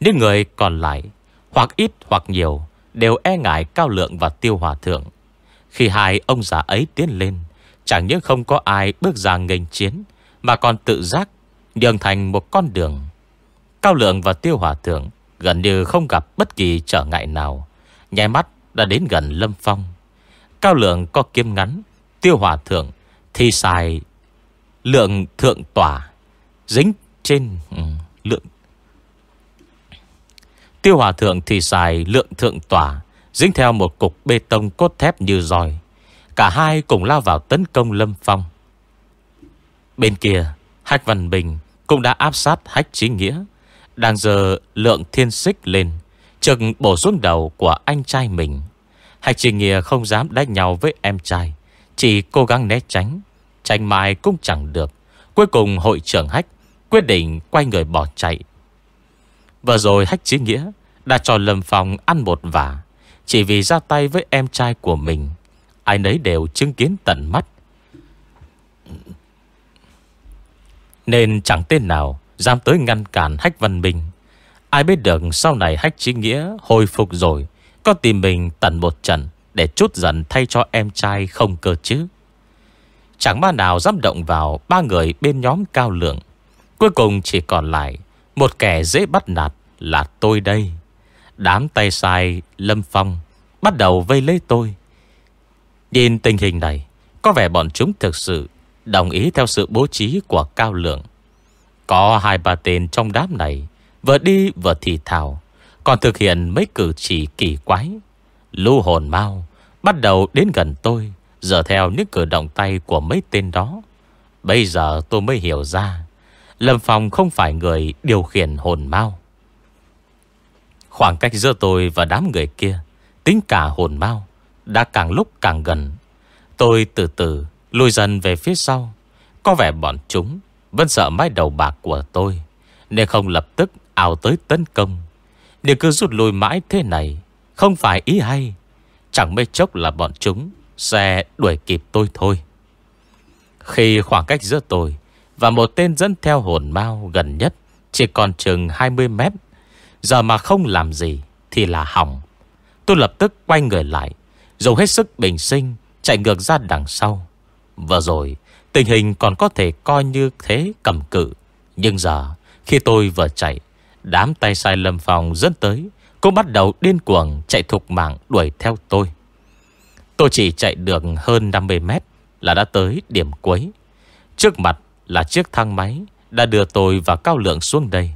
Những người còn lại, Hoặc ít hoặc nhiều, Đều e ngại cao lượng và tiêu hòa thượng. Khi hai ông già ấy tiến lên Chẳng những không có ai bước ra nghênh chiến Mà còn tự giác Nhường thành một con đường Cao Lượng và Tiêu Hòa Thượng gần như không gặp bất kỳ trở ngại nào. Nhai mắt đã đến gần Lâm Phong. Cao Lượng có kiếm ngắn, Tiêu Hòa Thượng thì xài lượng thượng tỏa dính trên ừ, lượng Tiêu Hòa Thượng thì xài lượng thượng tỏa Dính theo một cục bê tông cốt thép như roi. Cả hai cùng lao vào tấn công Lâm Phong. Bên kia, Hách Văn Bình cũng đã áp sát Hách Chí Nghĩa. Đang giờ lượng thiên xích lên, Trực bổ xuống đầu của anh trai mình. Hách Chí Nghĩa không dám đánh nhau với em trai, Chỉ cố gắng né tránh. Tránh mãi cũng chẳng được. Cuối cùng hội trưởng Hách Quyết định quay người bỏ chạy. Vừa rồi Hách Chí Nghĩa Đã cho Lâm Phong ăn một vả. Chỉ vì ra tay với em trai của mình, Ai nấy đều chứng kiến tận mắt. Nên chẳng tên nào Dám tới ngăn cản Hách Văn Minh Ai biết được sau này Hách Chí Nghĩa Hồi phục rồi, Có tìm mình tận một trận Để chút giận thay cho em trai không cơ chứ? Chẳng ma nào dám động vào Ba người bên nhóm cao lượng. Cuối cùng chỉ còn lại Một kẻ dễ bắt nạt là tôi đây. Đám tay sai Lâm Phong Bắt đầu vây lấy tôi. Nhìn tình hình này, Có vẻ bọn chúng thực sự Đồng ý theo sự bố trí của Cao Lượng. Có hai ba tên trong đám này Vừa đi vừa thì thảo Còn thực hiện mấy cử chỉ kỳ quái. Lưu hồn mau Bắt đầu đến gần tôi Giờ theo những cử động tay của mấy tên đó. Bây giờ tôi mới hiểu ra, Lâm Phong không phải người điều khiển hồn mau. Khoảng cách giữa tôi và đám người kia, Tính cả hồn mau, Đã càng lúc càng gần. Tôi từ từ lùi dần về phía sau. Có vẻ bọn chúng Vẫn sợ mái đầu bạc của tôi, Nên không lập tức ảo tới tấn công. Nếu cứ rút lùi mãi thế này, Không phải ý hay. Chẳng mấy chốc là bọn chúng Sẽ đuổi kịp tôi thôi. Khi khoảng cách giữa tôi Và một tên dẫn theo hồn mau gần nhất Chỉ còn chừng 20 mét Giờ mà không làm gì Thì là hỏng. Tôi lập tức quay người lại, Dùng hết sức bình sinh, Chạy ngược ra đằng sau. Vừa rồi, tình hình còn có thể coi như thế cầm cự. Nhưng giờ, khi tôi vừa chạy, Đám tay sai lâm phòng dẫn tới, Cũng bắt đầu điên cuồng chạy thục mạng đuổi theo tôi. Tôi chỉ chạy được hơn 50 mét Là đã tới điểm cuối. Trước mặt là chiếc thang máy Đã đưa tôi và Cao Lượng xuống đây.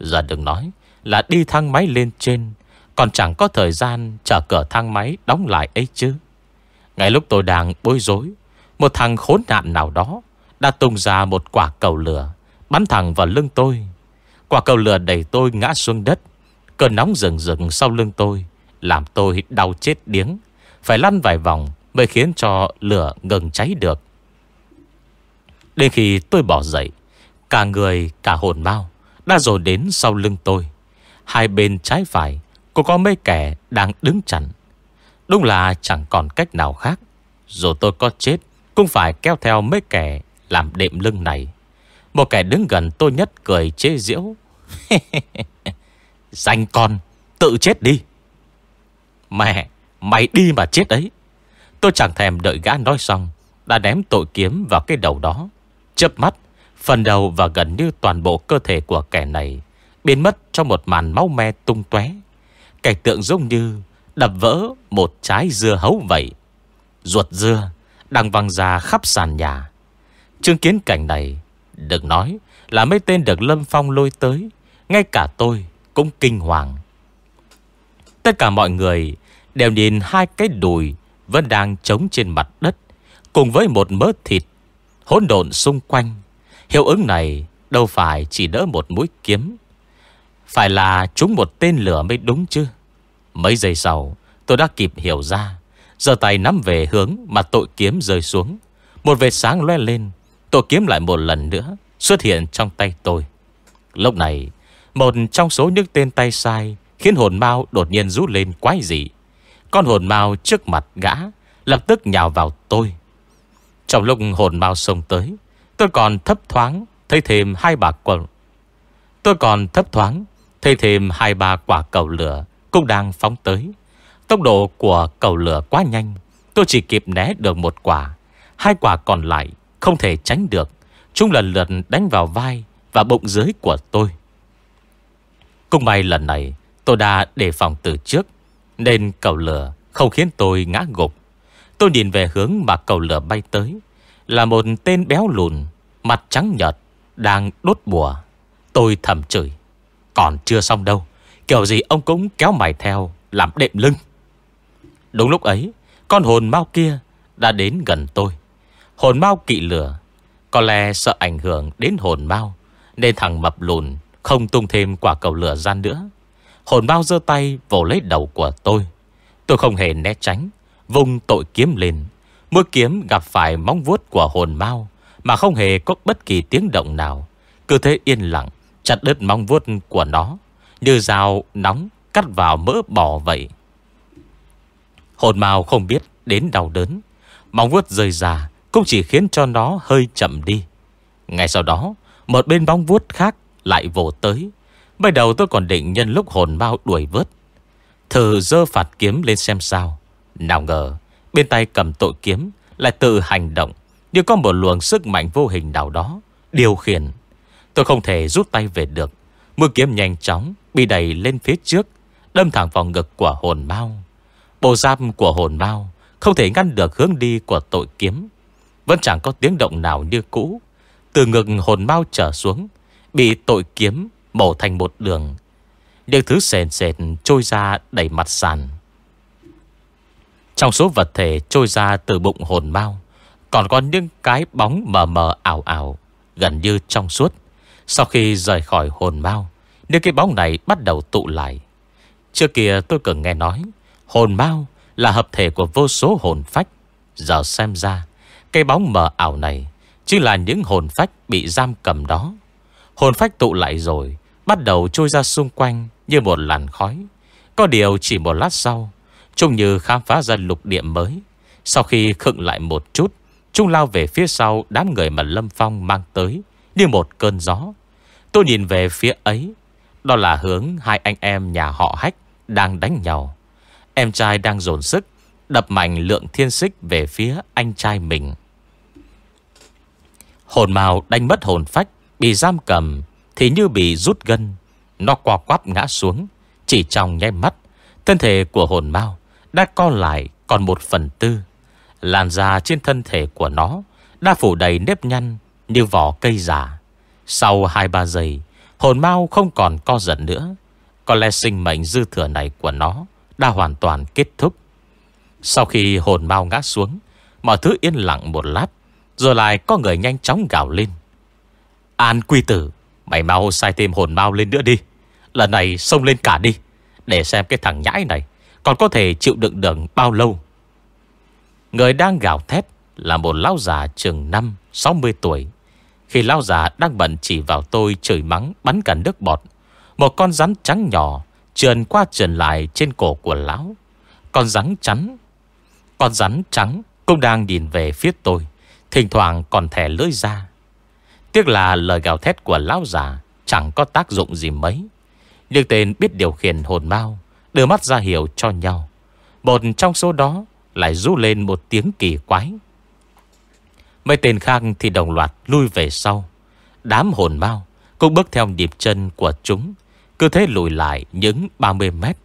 Giờ đừng nói là đi thang máy lên trên. Còn chẳng có thời gian chờ cửa thang máy đóng lại ấy chứ. Ngay lúc tôi đang bối rối, Một thằng khốn nạn nào đó Đã tung ra một quả cầu lửa, Bắn thẳng vào lưng tôi. Quả cầu lửa đẩy tôi ngã xuống đất. Cơn nóng rừng rừng sau lưng tôi Làm tôi đau chết điếng. Phải lăn vài vòng Mới khiến cho lửa ngừng cháy được. Đến khi tôi bỏ dậy, Cả người cả hồn mau Đã dồn đến sau lưng tôi. Hai bên trái phải Cũng có mấy kẻ đang đứng chặn. Đúng là chẳng còn cách nào khác. Dù tôi có chết, Cũng phải kéo theo mấy kẻ Làm đệm lưng này. Một kẻ đứng gần tôi nhất cười chế giễu. [laughs] Danh con, Tự chết đi. Mẹ, Mày đi mà chết đấy. Tôi chẳng thèm đợi gã nói xong, Đã ném tội kiếm vào cái đầu đó. Chớp mắt, Phần đầu và gần như toàn bộ cơ thể của kẻ này Biến mất trong một màn máu me tung tóe. Cảnh tượng giống như Đập vỡ một trái dưa hấu vậy. Ruột dưa Đang văng ra khắp sàn nhà. Chứng kiến cảnh này Đừng nói là mấy tên được Lâm Phong lôi tới, Ngay cả tôi cũng kinh hoàng. Tất cả mọi người Đều nhìn hai cái đùi Vẫn đang trống trên mặt đất, Cùng với một mớ thịt Hỗn độn xung quanh. Hiệu ứng này đâu phải chỉ đỡ một mũi kiếm phải là chúng một tên lửa mới đúng chứ? Mấy giây sau, Tôi đã kịp hiểu ra. Giờ tay nắm về hướng mà tội kiếm rơi xuống. Một vệt sáng loe lên, Tội kiếm lại một lần nữa Xuất hiện trong tay tôi. Lúc này, Một trong số những tên tay sai Khiến hồn mau đột nhiên rút lên quái dị. Con hồn mau trước mặt gã Lập tức nhào vào tôi. Trong lúc hồn mau xông tới, Tôi còn thấp thoáng Thấy thêm hai bà quần. Tôi còn thấp thoáng Thêm thêm hai ba quả cầu lửa cũng đang phóng tới. Tốc độ của cầu lửa quá nhanh, tôi chỉ kịp né được một quả. Hai quả còn lại không thể tránh được. Chúng lần lượt đánh vào vai và bụng dưới của tôi. Cũng may lần này tôi đã đề phòng từ trước, nên cầu lửa không khiến tôi ngã gục. Tôi nhìn về hướng mà cầu lửa bay tới. Là một tên béo lùn, mặt trắng nhợt, đang đốt bùa. Tôi thầm chửi. Còn chưa xong đâu. Kiểu gì ông cũng kéo mày theo, Làm đệm lưng. Đúng lúc ấy, Con hồn mau kia đã đến gần tôi. Hồn mau kỵ lửa, Có lẽ sợ ảnh hưởng đến hồn mau, Nên thằng mập lùn Không tung thêm quả cầu lửa gian nữa. Hồn mau giơ tay vồ lấy đầu của tôi. Tôi không hề né tránh Vùng tội kiếm lên. Mũi kiếm gặp phải móng vuốt của hồn mau, Mà không hề có bất kỳ tiếng động nào, Cứ thế yên lặng. Chặt đứt móng vuốt của nó, Như dao nóng cắt vào mỡ bò vậy. Hồn màu không biết đến đau đớn, Móng vuốt rơi ra Cũng chỉ khiến cho nó hơi chậm đi. Ngay sau đó, Một bên bóng vuốt khác lại vồ tới. Bây đầu tôi còn định nhân lúc hồn mau đuổi vớt. Thử dơ phạt kiếm lên xem sao. Nào ngờ, Bên tay cầm tội kiếm Lại tự hành động, Như có một luồng sức mạnh vô hình nào đó, Điều khiển. Tôi không thể rút tay về được. Mũi kiếm nhanh chóng Bị đẩy lên phía trước, Đâm thẳng vào ngực của hồn mau. Bộ giáp của hồn mau Không thể ngăn được hướng đi của tội kiếm. Vẫn chẳng có tiếng động nào như cũ. Từ ngực hồn mau trở xuống, Bị tội kiếm mổ thành một đường. Những thứ sền sệt trôi ra đầy mặt sàn. Trong số vật thể trôi ra từ bụng hồn mau, Còn có những cái bóng mờ mờ ảo ảo, Gần như trong suốt. Sau khi rời khỏi hồn mau Những cái bóng này bắt đầu tụ lại. Trước kia tôi cần nghe nói, Hồn mau là hợp thể của vô số hồn phách. Giờ xem ra Cái bóng mờ ảo này Chính là những hồn phách bị giam cầm đó. Hồn phách tụ lại rồi, Bắt đầu trôi ra xung quanh Như một làn khói. Có điều chỉ một lát sau, Trông như khám phá ra lục địa mới. Sau khi khựng lại một chút Trung lao về phía sau đám người mà Lâm Phong mang tới. Như một cơn gió. Tôi nhìn về phía ấy. Đó là hướng hai anh em nhà họ hách Đang đánh nhau. Em trai đang dồn sức, Đập mạnh lượng thiên xích về phía anh trai mình. Hồn màu đánh mất hồn phách, Bị giam cầm, Thì như bị rút gân. Nó qua quắp ngã xuống, Chỉ trong nháy mắt, Thân thể của hồn mau Đã co lại còn một phần tư. Làn da trên thân thể của nó Đã phủ đầy nếp nhăn như vỏ cây già. Sau 2-3 giây, Hồn mau không còn co giật nữa. Có lẽ sinh mệnh dư thừa này của nó Đã hoàn toàn kết thúc. Sau khi hồn mau ngã xuống, Mọi thứ yên lặng một lát, Rồi lại có người nhanh chóng gào lên. An quy tử, Mày mau sai thêm hồn mau lên nữa đi. Lần này xông lên cả đi, Để xem cái thằng nhãi này Còn có thể chịu đựng được bao lâu. Người đang gào thét Là một lão già chừng 5-60 tuổi khi lão già đang bận chỉ vào tôi Chửi mắng bắn cả nước bọt. Một con rắn trắng nhỏ Trườn qua trườn lại trên cổ của lão. Con rắn trắng Con rắn trắng cũng đang nhìn về phía tôi, Thỉnh thoảng còn thẻ lưỡi ra. Tiếc là lời gào thét của lão già Chẳng có tác dụng gì mấy, Nhưng tên biết điều khiển hồn mau Đưa mắt ra hiểu cho nhau. Một trong số đó Lại rú lên một tiếng kỳ quái. Mấy tên khác thì đồng loạt lui về sau. Đám hồn mau Cũng bước theo nhịp chân của chúng, Cứ thế lùi lại những 30 mét.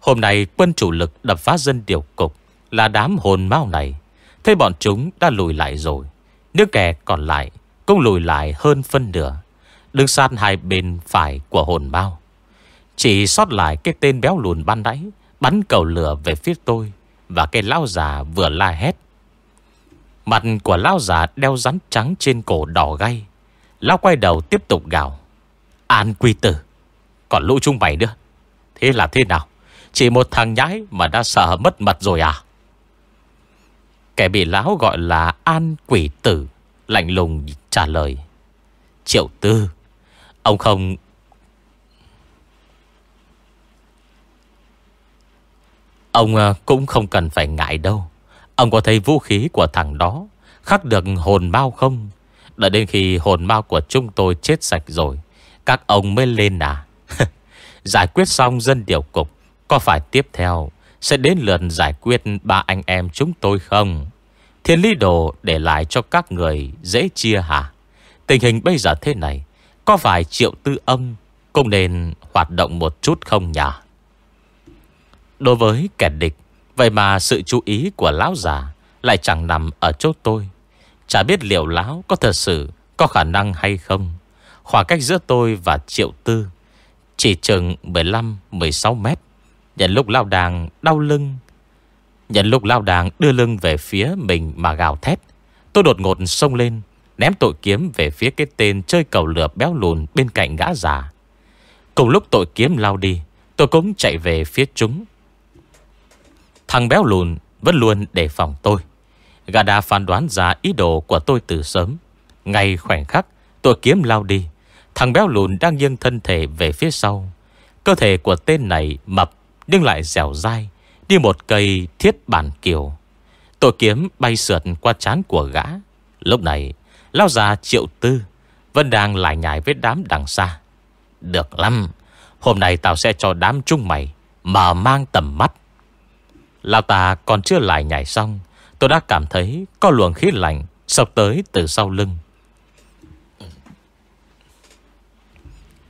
Hôm nay quân chủ lực đập phá dân điều cục Là đám hồn mau này. Thế bọn chúng đã lùi lại rồi. Nước kẻ còn lại cũng lùi lại hơn phân nửa, Đứng sát hai bên phải của hồn mau. Chỉ sót lại cái tên béo lùn ban nãy Bắn cầu lửa về phía tôi Và cái lão già vừa la hét. Mặt của lão già đeo rắn trắng trên cổ đỏ gay Lão quay đầu tiếp tục gào. An quy tử, Còn lũ chúng mày nữa. Thế là thế nào? Chỉ một thằng nhái mà đã sợ mất mặt rồi à? Kẻ bị lão gọi là An quỷ tử Lạnh lùng trả lời. Triệu tư, Ông không Ông ờ, cũng không cần phải ngại đâu. Ông có thấy vũ khí của thằng đó Khắc được hồn mau không Đợi đến khi hồn mau của chúng tôi chết sạch rồi Các ông mới lên à [laughs] Giải quyết xong dân điều cục Có phải tiếp theo Sẽ đến lượt giải quyết ba anh em chúng tôi không Thiên lý đồ để lại cho các người dễ chia hả? Tình hình bây giờ thế này, có phải triệu tư âm cũng nên hoạt động một chút không nhỉ? Đối với kẻ địch, vậy mà sự chú ý của lão già lại chẳng nằm ở chỗ tôi. Chả biết liệu lão có thật sự có khả năng hay không. Khoảng cách giữa tôi và triệu tư chỉ chừng 15-16 mét. Nhận lúc lão đàng đau lưng, Nhận lúc lao đàng đưa lưng về phía mình mà gào thét Tôi đột ngột xông lên Ném tội kiếm về phía cái tên chơi cầu lửa béo lùn bên cạnh gã già Cùng lúc tội kiếm lao đi Tôi cũng chạy về phía chúng Thằng béo lùn vẫn luôn đề phòng tôi. Gà đã phán đoán ra ý đồ của tôi từ sớm. Ngay khoảnh khắc, tôi kiếm lao đi. Thằng béo lùn đang nghiêng thân thể về phía sau. Cơ thể của tên này mập Nhưng lại dẻo dai Đi một cây thiết bản kiều. Tôi kiếm bay sượt qua chán của gã. Lúc này Lao già triệu tư Vẫn đang lại nhảy với đám đằng xa. Được lắm, Hôm nay tao sẽ cho đám chung mày Mở mang tầm mắt. Lao ta còn chưa lại nhảy xong, Tôi đã cảm thấy có luồng khí lạnh Sọc tới từ sau lưng.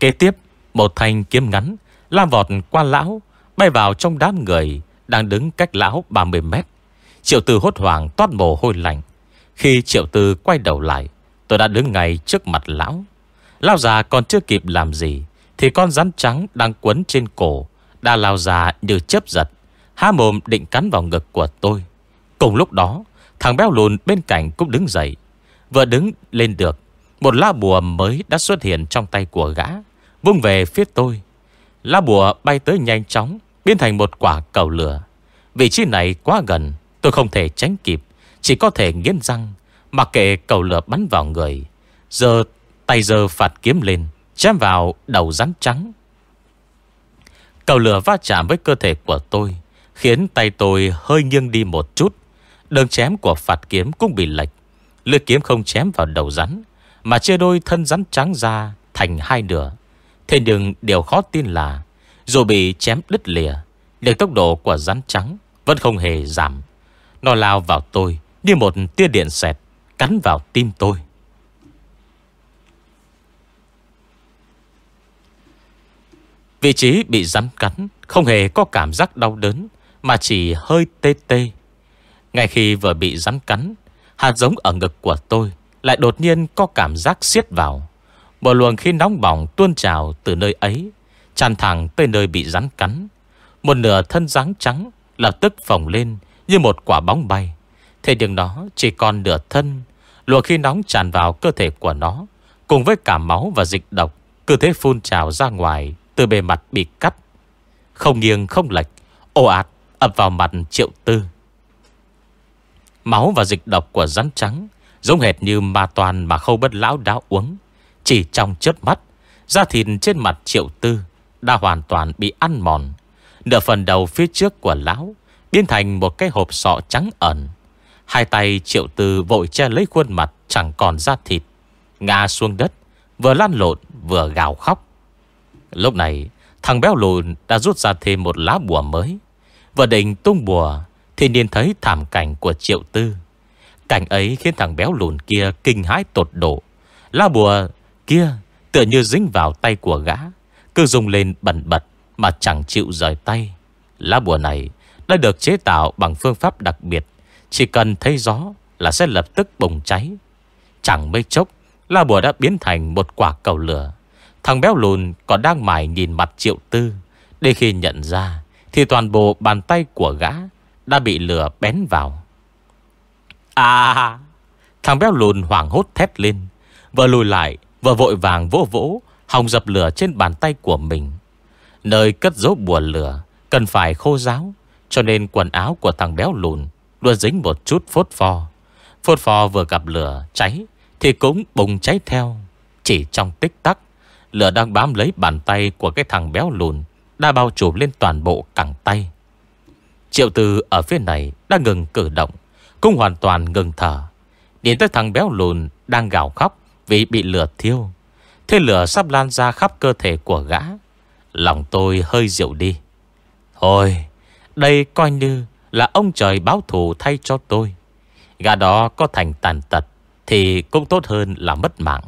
Kế tiếp, Một thanh kiếm ngắn Lam vọt qua lão, Bay vào trong đám người Đang đứng cách lão 30 mét. Triệu tư hốt hoảng toát mồ hôi lạnh. Khi triệu tư quay đầu lại, Tôi đã đứng ngay trước mặt lão. Lão già còn chưa kịp làm gì Thì con rắn trắng đang quấn trên cổ Đã lao ra như chớp giật. Há mồm định cắn vào ngực của tôi. Cùng lúc đó, Thằng béo lùn bên cạnh cũng đứng dậy. Vừa đứng lên được, Một lá bùa mới đã xuất hiện trong tay của gã, Vung về phía tôi. Lá bùa bay tới nhanh chóng, Biến thành một quả cầu lửa. Vị trí này quá gần, Tôi không thể tránh kịp, Chỉ có thể nghiến răng, Mặc kệ cầu lửa bắn vào người. Giờ, tay giờ phạt kiếm lên, Chém vào đầu rắn trắng. Cầu lửa va chạm với cơ thể của tôi. Khiến tay tôi hơi nghiêng đi một chút. Đường chém của phạt kiếm cũng bị lệch. Lưỡi kiếm không chém vào đầu rắn, Mà chia đôi thân rắn trắng ra Thành hai nửa. Thế nhưng điều khó tin là, Dù bị chém đứt lìa, Nhưng tốc độ của rắn trắng Vẫn không hề giảm. Nó lao vào tôi Như một tia điện xẹt Cắn vào tim tôi. Vị trí bị rắn cắn Không hề có cảm giác đau đớn. Mà chỉ hơi tê tê. Ngay khi vừa bị rắn cắn, Hạt giống ở ngực của tôi Lại đột nhiên có cảm giác siết vào. Một luồng khí nóng bỏng tuôn trào từ nơi ấy, Tràn thẳng tới nơi bị rắn cắn. Một nửa thân rắn trắng Lập tức phồng lên Như một quả bóng bay. Thế nhưng nó chỉ còn nửa thân, Luồng khí nóng tràn vào cơ thể của nó, Cùng với cả máu và dịch độc, Cứ thế phun trào ra ngoài Từ bề mặt bị cắt. Không nghiêng không lệch Ồ ạt ập vào mặt triệu tư. Máu và dịch độc của rắn trắng, Giống hệt như ma toàn mà khâu bất lão đã uống, Chỉ trong chớp mắt, Da thịt trên mặt triệu tư Đã hoàn toàn bị ăn mòn. Nửa phần đầu phía trước của lão Biến thành một cái hộp sọ trắng ẩn. Hai tay triệu tư vội che lấy khuôn mặt Chẳng còn da thịt, Ngã xuống đất, Vừa lăn lộn vừa gào khóc. Lúc này, thằng béo lùn đã rút ra thêm một lá bùa mới. Vừa định tung bùa, Thì nhìn thấy thảm cảnh của triệu tư. Cảnh ấy khiến thằng béo lùn kia kinh hãi tột độ. Lá bùa kia tựa như dính vào tay của gã, Cứ dùng lên bẩn bật Mà chẳng chịu rời tay. Lá bùa này đã được chế tạo bằng phương pháp đặc biệt, Chỉ cần thấy gió là sẽ lập tức bùng cháy. Chẳng mấy chốc Lá bùa đã biến thành một quả cầu lửa. Thằng béo lùn còn đang mải nhìn mặt triệu tư, Để khi nhận ra thì toàn bộ bàn tay của gã Đã bị lửa bén vào. À Thằng béo lùn hoảng hốt thét lên, Vừa lùi lại, Vừa vội vàng vỗ vỗ, Hòng dập lửa trên bàn tay của mình. Nơi cất dấu bùa lửa Cần phải khô ráo, Cho nên quần áo của thằng béo lùn Luôn dính một chút phốt pho. Phốt pho vừa gặp lửa cháy Thì cũng bùng cháy theo, Chỉ trong tích tắc, Lửa đang bám lấy bàn tay của cái thằng béo lùn đã bao trùm lên toàn bộ cẳng tay. Triệu tư ở phía này Đã ngừng cử động, Cũng hoàn toàn ngừng thở. Đến tới thằng béo lùn đang gào khóc Vì bị lửa thiêu. Thế lửa sắp lan ra khắp cơ thể của gã. Lòng tôi hơi dịu đi. Thôi, Đây coi như là ông trời báo thù thay cho tôi. Gã đó có thành tàn tật Thì cũng tốt hơn là mất mạng.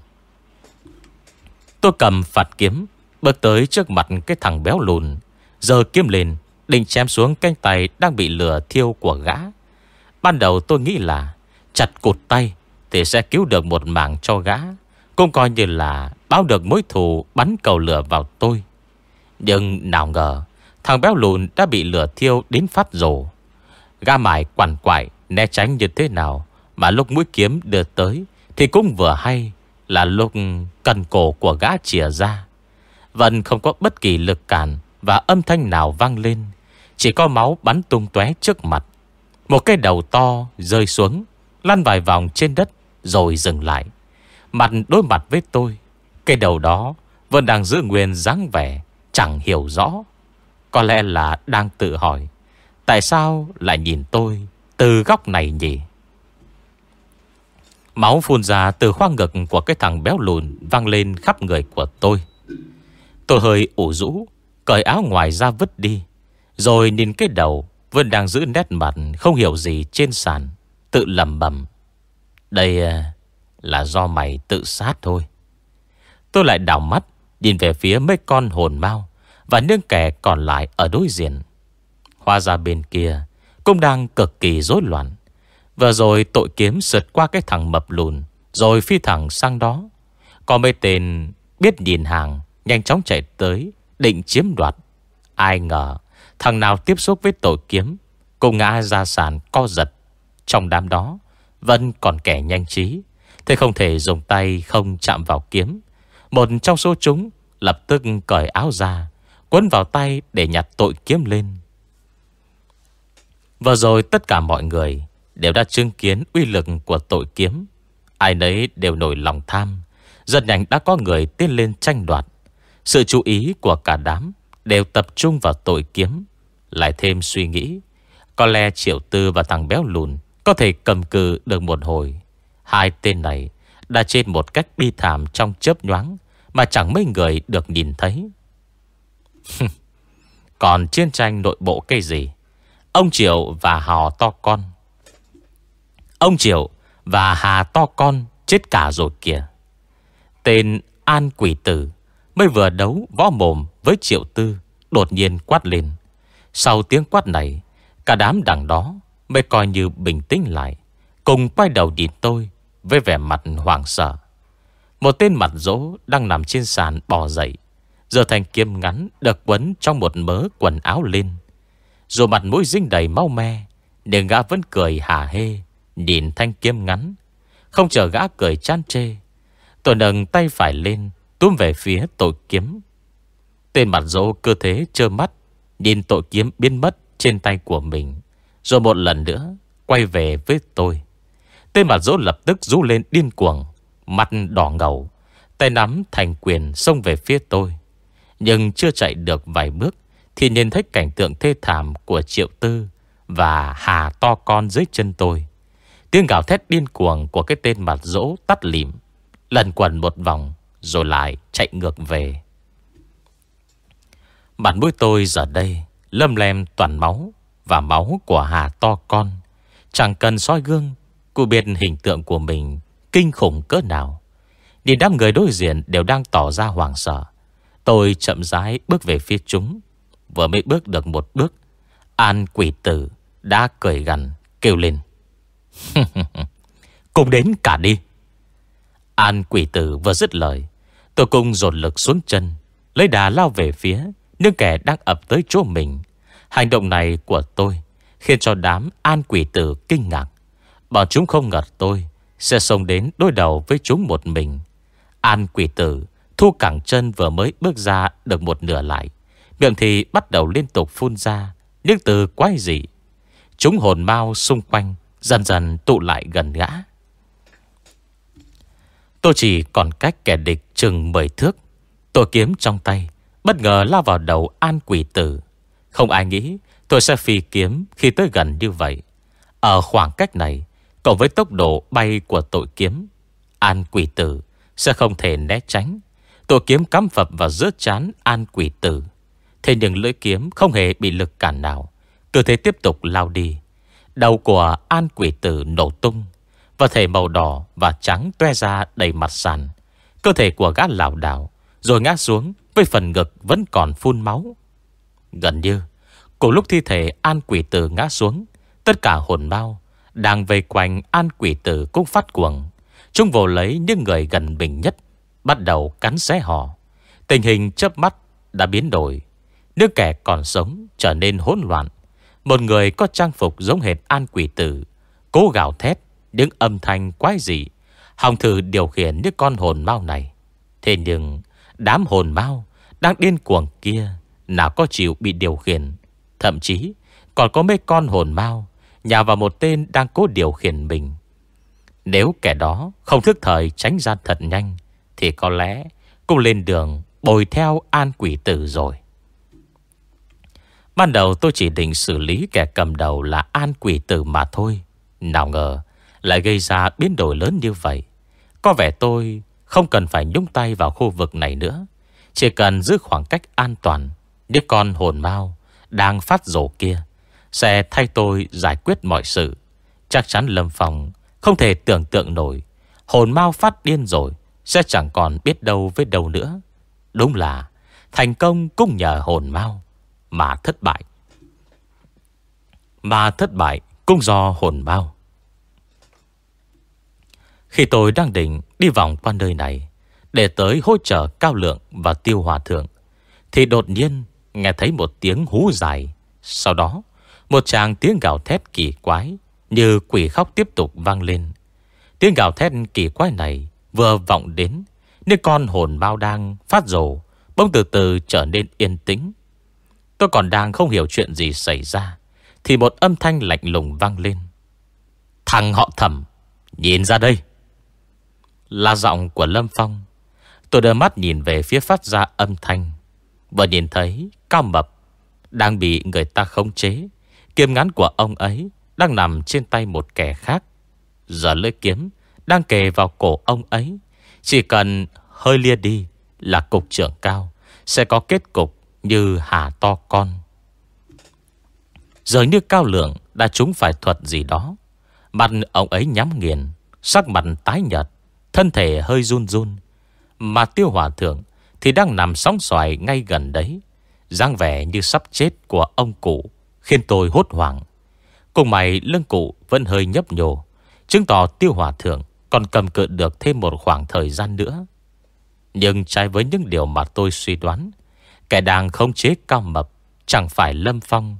Tôi cầm phạt kiếm Bước tới trước mặt cái thằng béo lùn. Giờ kiếm lên, Định chém xuống cánh tay đang bị lửa thiêu của gã. Ban đầu tôi nghĩ là Chặt cụt tay Thì sẽ cứu được một mạng cho gã. Cũng coi như là báo được mối thù Bắn cầu lửa vào tôi. Nhưng nào ngờ, Thằng béo lùn đã bị lửa thiêu đến phát rồ. Ga mải quằn quại, Né tránh như thế nào Mà lúc mũi kiếm đưa tới Thì cũng vừa hay Là lúc cần cổ của gã chìa ra. Vẫn không có bất kỳ lực cản Và âm thanh nào vang lên. Chỉ có máu bắn tung tóe trước mặt. Một cái đầu to rơi xuống, Lăn vài vòng trên đất Rồi dừng lại. Mặt đối mặt với tôi, Cái đầu đó vẫn đang giữ nguyên dáng vẻ, Chẳng hiểu rõ. Có lẽ là đang tự hỏi, Tại sao lại nhìn tôi Từ góc này nhỉ? Máu phun ra từ khoang ngực Của cái thằng béo lùn Văng lên khắp người của tôi. Tôi hơi ủ rũ, Cởi áo ngoài ra vứt đi. Rồi nhìn cái đầu, Vẫn đang giữ nét mặt Không hiểu gì trên sàn, Tự lầm bầm Đây à, là do mày tự sát thôi. Tôi lại đảo mắt, Nhìn về phía mấy con hồn mau Và những kẻ còn lại ở đối diện. Hoa ra bên kia Cũng đang cực kỳ rối loạn. Vừa rồi tội kiếm sượt qua cái thằng mập lùn, Rồi phi thẳng sang đó. Có mấy tên biết nhìn hàng Nhanh chóng chạy tới, Định chiếm đoạt. Ai ngờ, Thằng nào tiếp xúc với tội kiếm Cũng ngã ra sàn co giật. Trong đám đó, Vẫn còn kẻ nhanh trí, Thế không thể dùng tay không chạm vào kiếm. Một trong số chúng Lập tức cởi áo ra, Quấn vào tay để nhặt tội kiếm lên. Vừa rồi tất cả mọi người Đều đã chứng kiến uy lực của tội kiếm. Ai nấy đều nổi lòng tham. Rất nhanh đã có người tiến lên tranh đoạt. Sự chú ý của cả đám Đều tập trung vào tội kiếm, Lại thêm suy nghĩ. Có lẽ Triệu Tư và thằng béo lùn Có thể cầm cự được một hồi. Hai tên này Đã trên một cách bi thảm trong chớp nhoáng Mà chẳng mấy người được nhìn thấy. [laughs] Còn chiến tranh nội bộ cây gì? Ông Triệu và Hò to con. Ông Triệu và Hà to con chết cả rồi kìa. Tên An Quỷ Tử. Mới vừa đấu võ mồm với Triệu Tư, Đột nhiên quát lên. Sau tiếng quát này, Cả đám đằng đó mới coi như bình tĩnh lại, Cùng quay đầu nhìn tôi Với vẻ mặt hoảng sợ. Một tên mặt dỗ đang nằm trên sàn bò dậy, Giờ thành kiếm ngắn Được quấn trong một mớ quần áo lên. Dù mặt mũi dinh đầy máu me, Nhưng gã vẫn cười hả hê, Nhìn thanh kiếm ngắn. Không chờ gã cười chán chê, Tôi nâng tay phải lên Túm về phía tội kiếm. Tên mặt dỗ cơ thế trơ mắt, Nhìn tội kiếm biến mất trên tay của mình. Rồi một lần nữa, Quay về với tôi. Tên mặt dỗ lập tức rú lên điên cuồng, Mặt đỏ ngầu, Tay nắm thành quyền xông về phía tôi. Nhưng chưa chạy được vài bước Thì nhìn thấy cảnh tượng thê thảm Của triệu tư Và hà to con dưới chân tôi. Tiếng gào thét điên cuồng Của cái tên mặt dỗ tắt lìm Lần quần một vòng. Rồi lại chạy ngược về. Mặt mũi tôi giờ đây Lâm lem toàn máu Và máu của hà to con. Chẳng cần soi gương Cô biết hình tượng của mình Kinh khủng cỡ nào. Nhìn đám người đối diện đều đang tỏ ra hoàng sợ. Tôi chậm rãi bước về phía chúng. Vừa mới bước được một bước, An quỷ tử đã cười gần, Kêu lên. [laughs] Cùng đến cả đi. An quỷ tử vừa dứt lời Tôi cùng dồn lực xuống chân, Lấy đà lao về phía Những kẻ đang ập tới chỗ mình. Hành động này của tôi Khiến cho đám an quỷ tử kinh ngạc. Bọn chúng không ngờ tôi Sẽ xông đến đối đầu với chúng một mình. An quỷ tử Thu cẳng chân vừa mới bước ra Được một nửa lại. Miệng thì bắt đầu liên tục phun ra, Những từ quái dị. Chúng hồn mau xung quanh, Dần dần tụ lại gần gã. Tôi chỉ còn cách kẻ địch chừng 10 thước. Tôi kiếm trong tay, Bất ngờ lao vào đầu an quỷ tử. Không ai nghĩ tôi sẽ phi kiếm khi tới gần như vậy. Ở khoảng cách này, Cộng với tốc độ bay của tội kiếm, An quỷ tử Sẽ không thể né tránh. Tội kiếm cắm phập vào giữa chán an quỷ tử. Thế nhưng lưỡi kiếm không hề bị lực cản nào. Cứ thế tiếp tục lao đi. Đầu của an quỷ tử nổ tung. Và thể màu đỏ và trắng toe ra đầy mặt sàn. Cơ thể của gã lào đảo, Rồi ngã xuống Với phần ngực vẫn còn phun máu. Gần như, Cùng lúc thi thể an quỷ tử ngã xuống, Tất cả hồn bao Đang vây quanh an quỷ tử cũng phát cuồng. Chúng vồ lấy những người gần mình nhất, Bắt đầu cắn xé họ. Tình hình chớp mắt đã biến đổi. Nước kẻ còn sống trở nên hỗn loạn. Một người có trang phục giống hệt an quỷ tử, Cố gào thét những âm thanh quái dị. Hòng thử điều khiển những con hồn mau này. Thế nhưng, Đám hồn mau Đang điên cuồng kia Nào có chịu bị điều khiển. Thậm chí, còn có mấy con hồn mau Nhào vào một tên đang cố điều khiển mình. Nếu kẻ đó Không thức thời tránh ra thật nhanh, Thì có lẽ cũng lên đường Bồi theo an quỷ tử rồi. Ban đầu tôi chỉ định xử lý kẻ cầm đầu là an quỷ tử mà thôi. Nào ngờ lại gây ra biến đổi lớn như vậy. Có vẻ tôi không cần phải nhúng tay vào khu vực này nữa. Chỉ cần giữ khoảng cách an toàn Những con hồn mau Đang phát rổ kia, Sẽ thay tôi giải quyết mọi sự. Chắc chắn Lâm Phong Không thể tưởng tượng nổi, Hồn mau phát điên rồi Sẽ chẳng còn biết đâu với đâu nữa. Đúng là Thành công cũng nhờ hồn mau Mà thất bại. Mà thất bại cũng do hồn mau. Khi tôi đang định đi vòng qua nơi này Để tới hỗ trợ Cao Lượng và Tiêu Hòa Thượng, Thì đột nhiên nghe thấy một tiếng hú dài. Sau đó, Một chàng tiếng gào thét kỳ quái Như quỷ khóc tiếp tục vang lên. Tiếng gào thét kỳ quái này Vừa vọng đến nên con hồn bao đang phát rồ Bỗng từ từ trở nên yên tĩnh. Tôi còn đang không hiểu chuyện gì xảy ra, Thì một âm thanh lạnh lùng vang lên. Thằng họ thẩm, Nhìn ra đây. Là giọng của Lâm Phong. Tôi đưa mắt nhìn về phía phát ra âm thanh Và nhìn thấy Cao Mập Đang bị người ta khống chế. Kiếm ngắn của ông ấy Đang nằm trên tay một kẻ khác. Giờ lưỡi kiếm Đang kề vào cổ ông ấy. Chỉ cần hơi lia đi Là cục trưởng cao Sẽ có kết cục như hà to con. Giờ như cao lượng Đã trúng phải thuật gì đó. Mặt ông ấy nhắm nghiền, Sắc mặt tái nhật Thân thể hơi run run. Mà tiêu hòa thượng Thì đang nằm sóng xoài ngay gần đấy, dáng vẻ như sắp chết của ông cụ, Khiến tôi hốt hoảng. Cùng mày, lưng cụ vẫn hơi nhấp nhô, Chứng tỏ tiêu hòa thượng Còn cầm cự được thêm một khoảng thời gian nữa. Nhưng trái với những điều mà tôi suy đoán, Kẻ đang không chế cao mập Chẳng phải Lâm Phong,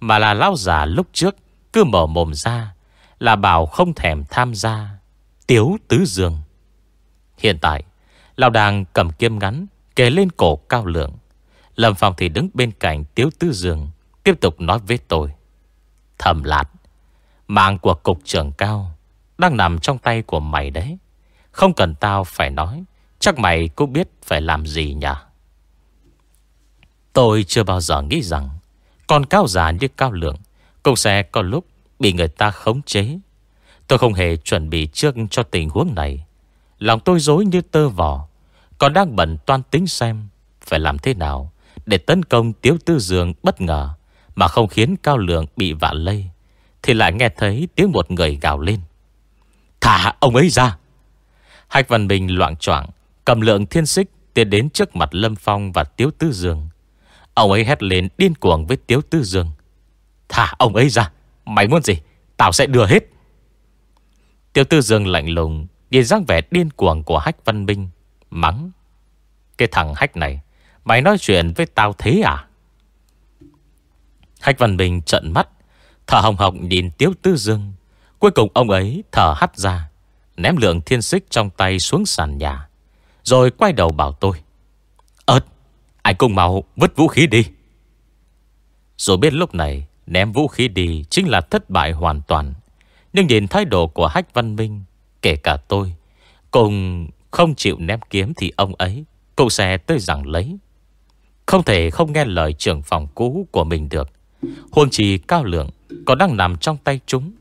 Mà là lão già lúc trước Cứ mở mồm ra Là bảo không thèm tham gia. Tiếu Tứ Dương. Hiện tại Lão đang cầm kiếm ngắn, Kề lên cổ cao lượng. Lâm Phong thì đứng bên cạnh Tiếu tư Dương, Tiếp tục nói với tôi. Thầm lạt, Mạng của cục trưởng cao Đang nằm trong tay của mày đấy. Không cần tao phải nói, Chắc mày cũng biết phải làm gì nhỉ? Tôi chưa bao giờ nghĩ rằng Con cao già như cao lượng Cũng sẽ có lúc bị người ta khống chế. Tôi không hề chuẩn bị trước cho tình huống này. Lòng tôi dối như tơ vò. Còn đang bận toan tính xem Phải làm thế nào Để tấn công Tiếu Tư Dương bất ngờ Mà không khiến Cao Lượng bị vạ lây. Thì lại nghe thấy tiếng một người gào lên. Thả ông ấy ra! Hạch Văn Bình loạn troảng Cầm lượng thiên xích Tiến đến trước mặt Lâm Phong và Tiếu Tư Dương. Ông ấy hét lên điên cuồng với Tiếu Tư Dương. Thả ông ấy ra! Mày muốn gì? Tao sẽ đưa hết! Tiếu Tư Dương lạnh lùng Nhìn dáng vẻ điên cuồng của Hách Văn Minh. Mắng. Cái thằng Hách này, Mày nói chuyện với tao thế à? Hách Văn Minh trận mắt, Thở hồng hồng nhìn Tiếu Tư Dương. Cuối cùng ông ấy thở hắt ra, Ném lượng thiên xích trong tay xuống sàn nhà, Rồi quay đầu bảo tôi. Ơt Anh cùng màu vứt vũ khí đi. Rồi biết lúc này Ném vũ khí đi chính là thất bại hoàn toàn, Nhưng nhìn thái độ của Hách Văn Minh Kể cả tôi. Cùng không chịu ném kiếm Thì ông ấy cũng sẽ tới rằng lấy. Không thể không nghe lời trưởng phòng cũ của mình được. Huông trì cao lượng Còn đang nằm trong tay chúng.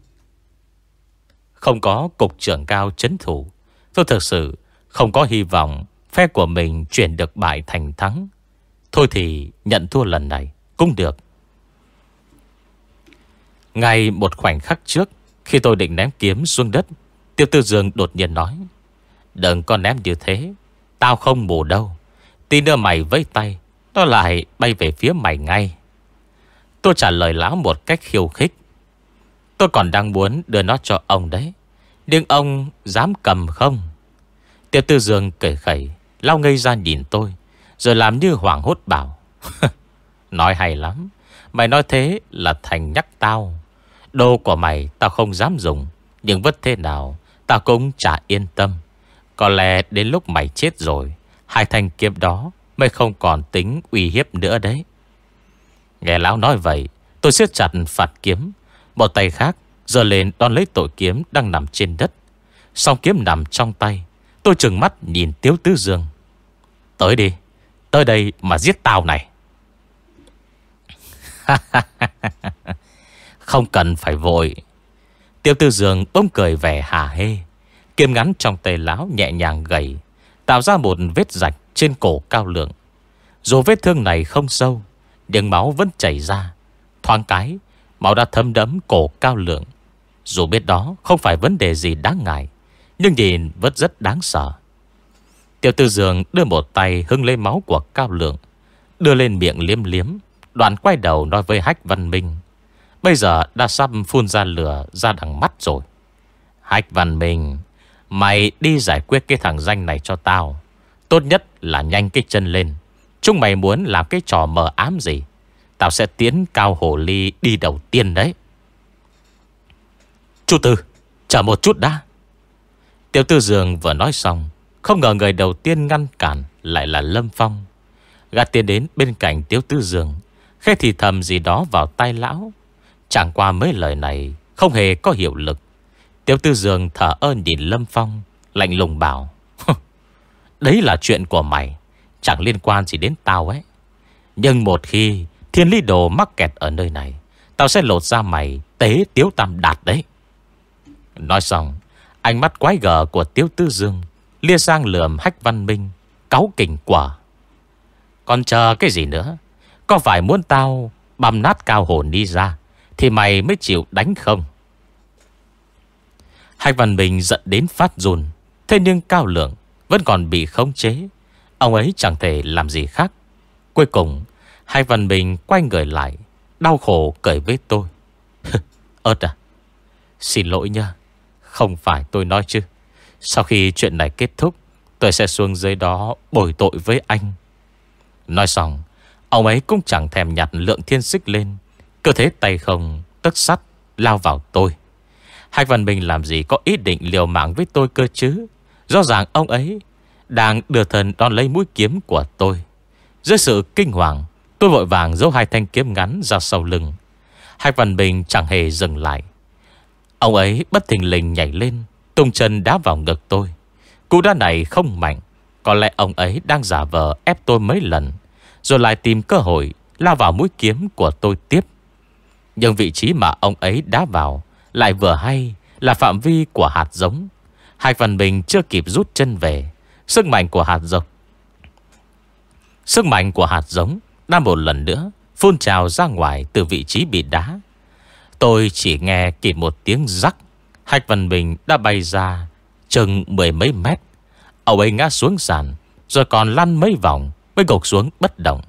Không có cục trưởng cao chấn thủ, Tôi thực sự không có hy vọng Phe của mình chuyển được bại thành thắng. Thôi thì nhận thua lần này Cũng được. Ngay một khoảnh khắc trước, Khi tôi định ném kiếm xuống đất Tiêu tư dương đột nhiên nói, Đừng có ném như thế, Tao không bù đâu. Tí nữa mày với tay Nó lại bay về phía mày ngay. Tôi trả lời lão một cách khiêu khích. Tôi còn đang muốn đưa nó cho ông đấy, Nhưng ông dám cầm không? Tiêu tư dương cười khẩy Lau ngây ra nhìn tôi, Rồi làm như hoảng hốt bảo, [laughs] Nói hay lắm, Mày nói thế là thành nhắc tao. Đồ của mày tao không dám dùng, Nhưng vất thế nào ta cũng chả yên tâm. Có lẽ đến lúc mày chết rồi, Hai thanh kiếm đó Mày không còn tính uy hiếp nữa đấy. Nghe lão nói vậy, Tôi siết chặt phạt kiếm. Một tay khác giờ lên đón lấy tội kiếm Đang nằm trên đất. Song kiếm nằm trong tay, Tôi trừng mắt nhìn Tiếu Tứ Dương. Tới đi, Tới đây mà giết tao này. [laughs] Không cần phải vội. Tiêu Tư Dương bỗng cười vẻ hà hê. Kiếm ngắn trong tay lão nhẹ nhàng gầy, Tạo ra một vết rạch trên cổ cao lượng. Dù vết thương này không sâu, Nhưng máu vẫn chảy ra. Thoáng cái, Máu đã thấm đấm cổ cao lượng. Dù biết đó không phải vấn đề gì đáng ngại, Nhưng nhìn vẫn rất đáng sợ. Tiêu tư dường đưa một tay hưng lấy máu của cao lượng, Đưa lên miệng liếm liếm, Đoạn quay đầu nói với Hách Văn Minh. Bây giờ đã sắp phun ra lửa ra đằng mắt rồi. Hạch Văn Minh, Mày đi giải quyết cái thằng danh này cho tao. Tốt nhất là nhanh cái chân lên. Chúng mày muốn làm cái trò mờ ám gì? Tao sẽ tiến cao hồ ly đi đầu tiên đấy. Chú Tư, Chờ một chút đã. Tiểu tư dường vừa nói xong, Không ngờ người đầu tiên ngăn cản Lại là Lâm Phong. Gạt tiền đến bên cạnh Tiểu tư dường Khẽ thì thầm gì đó vào tay lão. Chẳng qua mấy lời này, Không hề có hiệu lực. Tiêu tư dường thở ơn nhìn Lâm Phong, Lạnh lùng bảo Đấy là chuyện của mày, Chẳng liên quan gì đến tao ấy. Nhưng một khi Thiên lý đồ mắc kẹt ở nơi này, Tao sẽ lột ra mày Tế tiếu tam đạt đấy. Nói xong, Ánh mắt quái gở của Tiêu tư dương Lia sang lườm hách văn minh, Cáu kình quả Còn chờ cái gì nữa? Có phải muốn tao băm nát cao hồn đi ra thì mày mới chịu đánh không? Hai văn bình giận đến phát run, Thế nhưng cao lượng Vẫn còn bị khống chế. Ông ấy chẳng thể làm gì khác. Cuối cùng, Hai Văn Bình quay người lại, Đau khổ cười với tôi. [laughs] Ơt à Xin lỗi nha Không phải tôi nói chứ. Sau khi chuyện này kết thúc, Tôi sẽ xuống dưới đó bồi tội với anh. Nói xong, Ông ấy cũng chẳng thèm nhặt lượng thiên xích lên. Cơ thế tay không Tức sắt lao vào tôi. Hạch Văn Bình làm gì có ý định liều mạng với tôi cơ chứ? Rõ ràng ông ấy Đang đưa thần đón lấy mũi kiếm của tôi. Dưới sự kinh hoàng, Tôi vội vàng giấu hai thanh kiếm ngắn ra sau lưng. Hạch Văn Bình chẳng hề dừng lại. Ông ấy bất thình lình nhảy lên, Tung chân đá vào ngực tôi. Cú đá này không mạnh, Có lẽ ông ấy đang giả vờ ép tôi mấy lần, Rồi lại tìm cơ hội Lao vào mũi kiếm của tôi tiếp. Nhưng vị trí mà ông ấy đá vào Lại vừa hay Là phạm vi của hạt giống. Hạch Văn Bình chưa kịp rút chân về. Sức mạnh của hạt giống Sức mạnh của hạt giống đã một lần nữa Phun trào ra ngoài từ vị trí bị đá. Tôi chỉ nghe kịp một tiếng rắc. Hạch Văn Bình đã bay ra Chừng mười mấy mét. Ông ấy ngã xuống sàn, Rồi còn lăn mấy vòng Mới gục xuống bất động.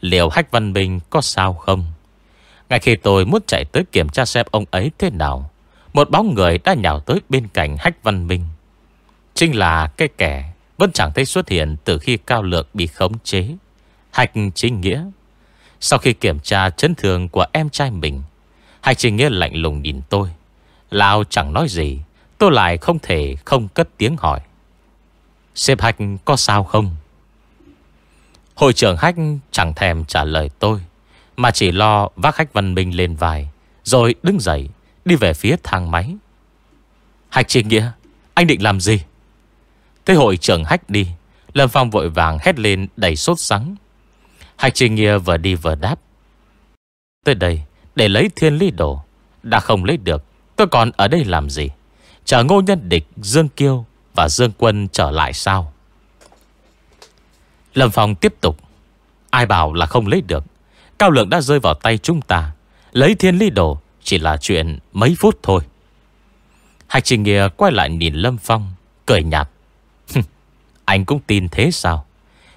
Liệu Hách Văn Bình có sao không? Ngay khi tôi muốn chạy tới kiểm tra xem ông ấy thế nào, Một bóng người đã nhào tới bên cạnh Hách Văn Minh. Chính là cái kẻ Vẫn chẳng thấy xuất hiện từ khi Cao lược bị khống chế. Hạch Chính Nghĩa. Sau khi kiểm tra chấn thương của em trai mình Hạch Chính Nghĩa lạnh lùng nhìn tôi. Lao chẳng nói gì, Tôi lại không thể không cất tiếng hỏi. Xếp Hạch có sao không? Hội trưởng Hách chẳng thèm trả lời tôi. Mà chỉ lo vác khách Văn Minh lên vai, Rồi đứng dậy, Đi về phía thang máy. Hạch Trì Nghĩa, Anh định làm gì? Thế hội trưởng Hách đi, Lâm Phong vội vàng hét lên đầy sốt sắng. Hạch Trì Nghĩa vừa đi vừa đáp. Tới đây, để lấy thiên lý đồ, Đã không lấy được, Tôi còn ở đây làm gì? Chờ ngô nhân địch Dương Kiêu Và Dương Quân trở lại sao? Lâm Phong tiếp tục. Ai bảo là không lấy được? Cao lượng đã rơi vào tay chúng ta. Lấy thiên lý đồ, Chỉ là chuyện mấy phút thôi. Hạch Trình Nghĩa quay lại nhìn Lâm Phong, Cười nhạt. Anh cũng tin thế sao?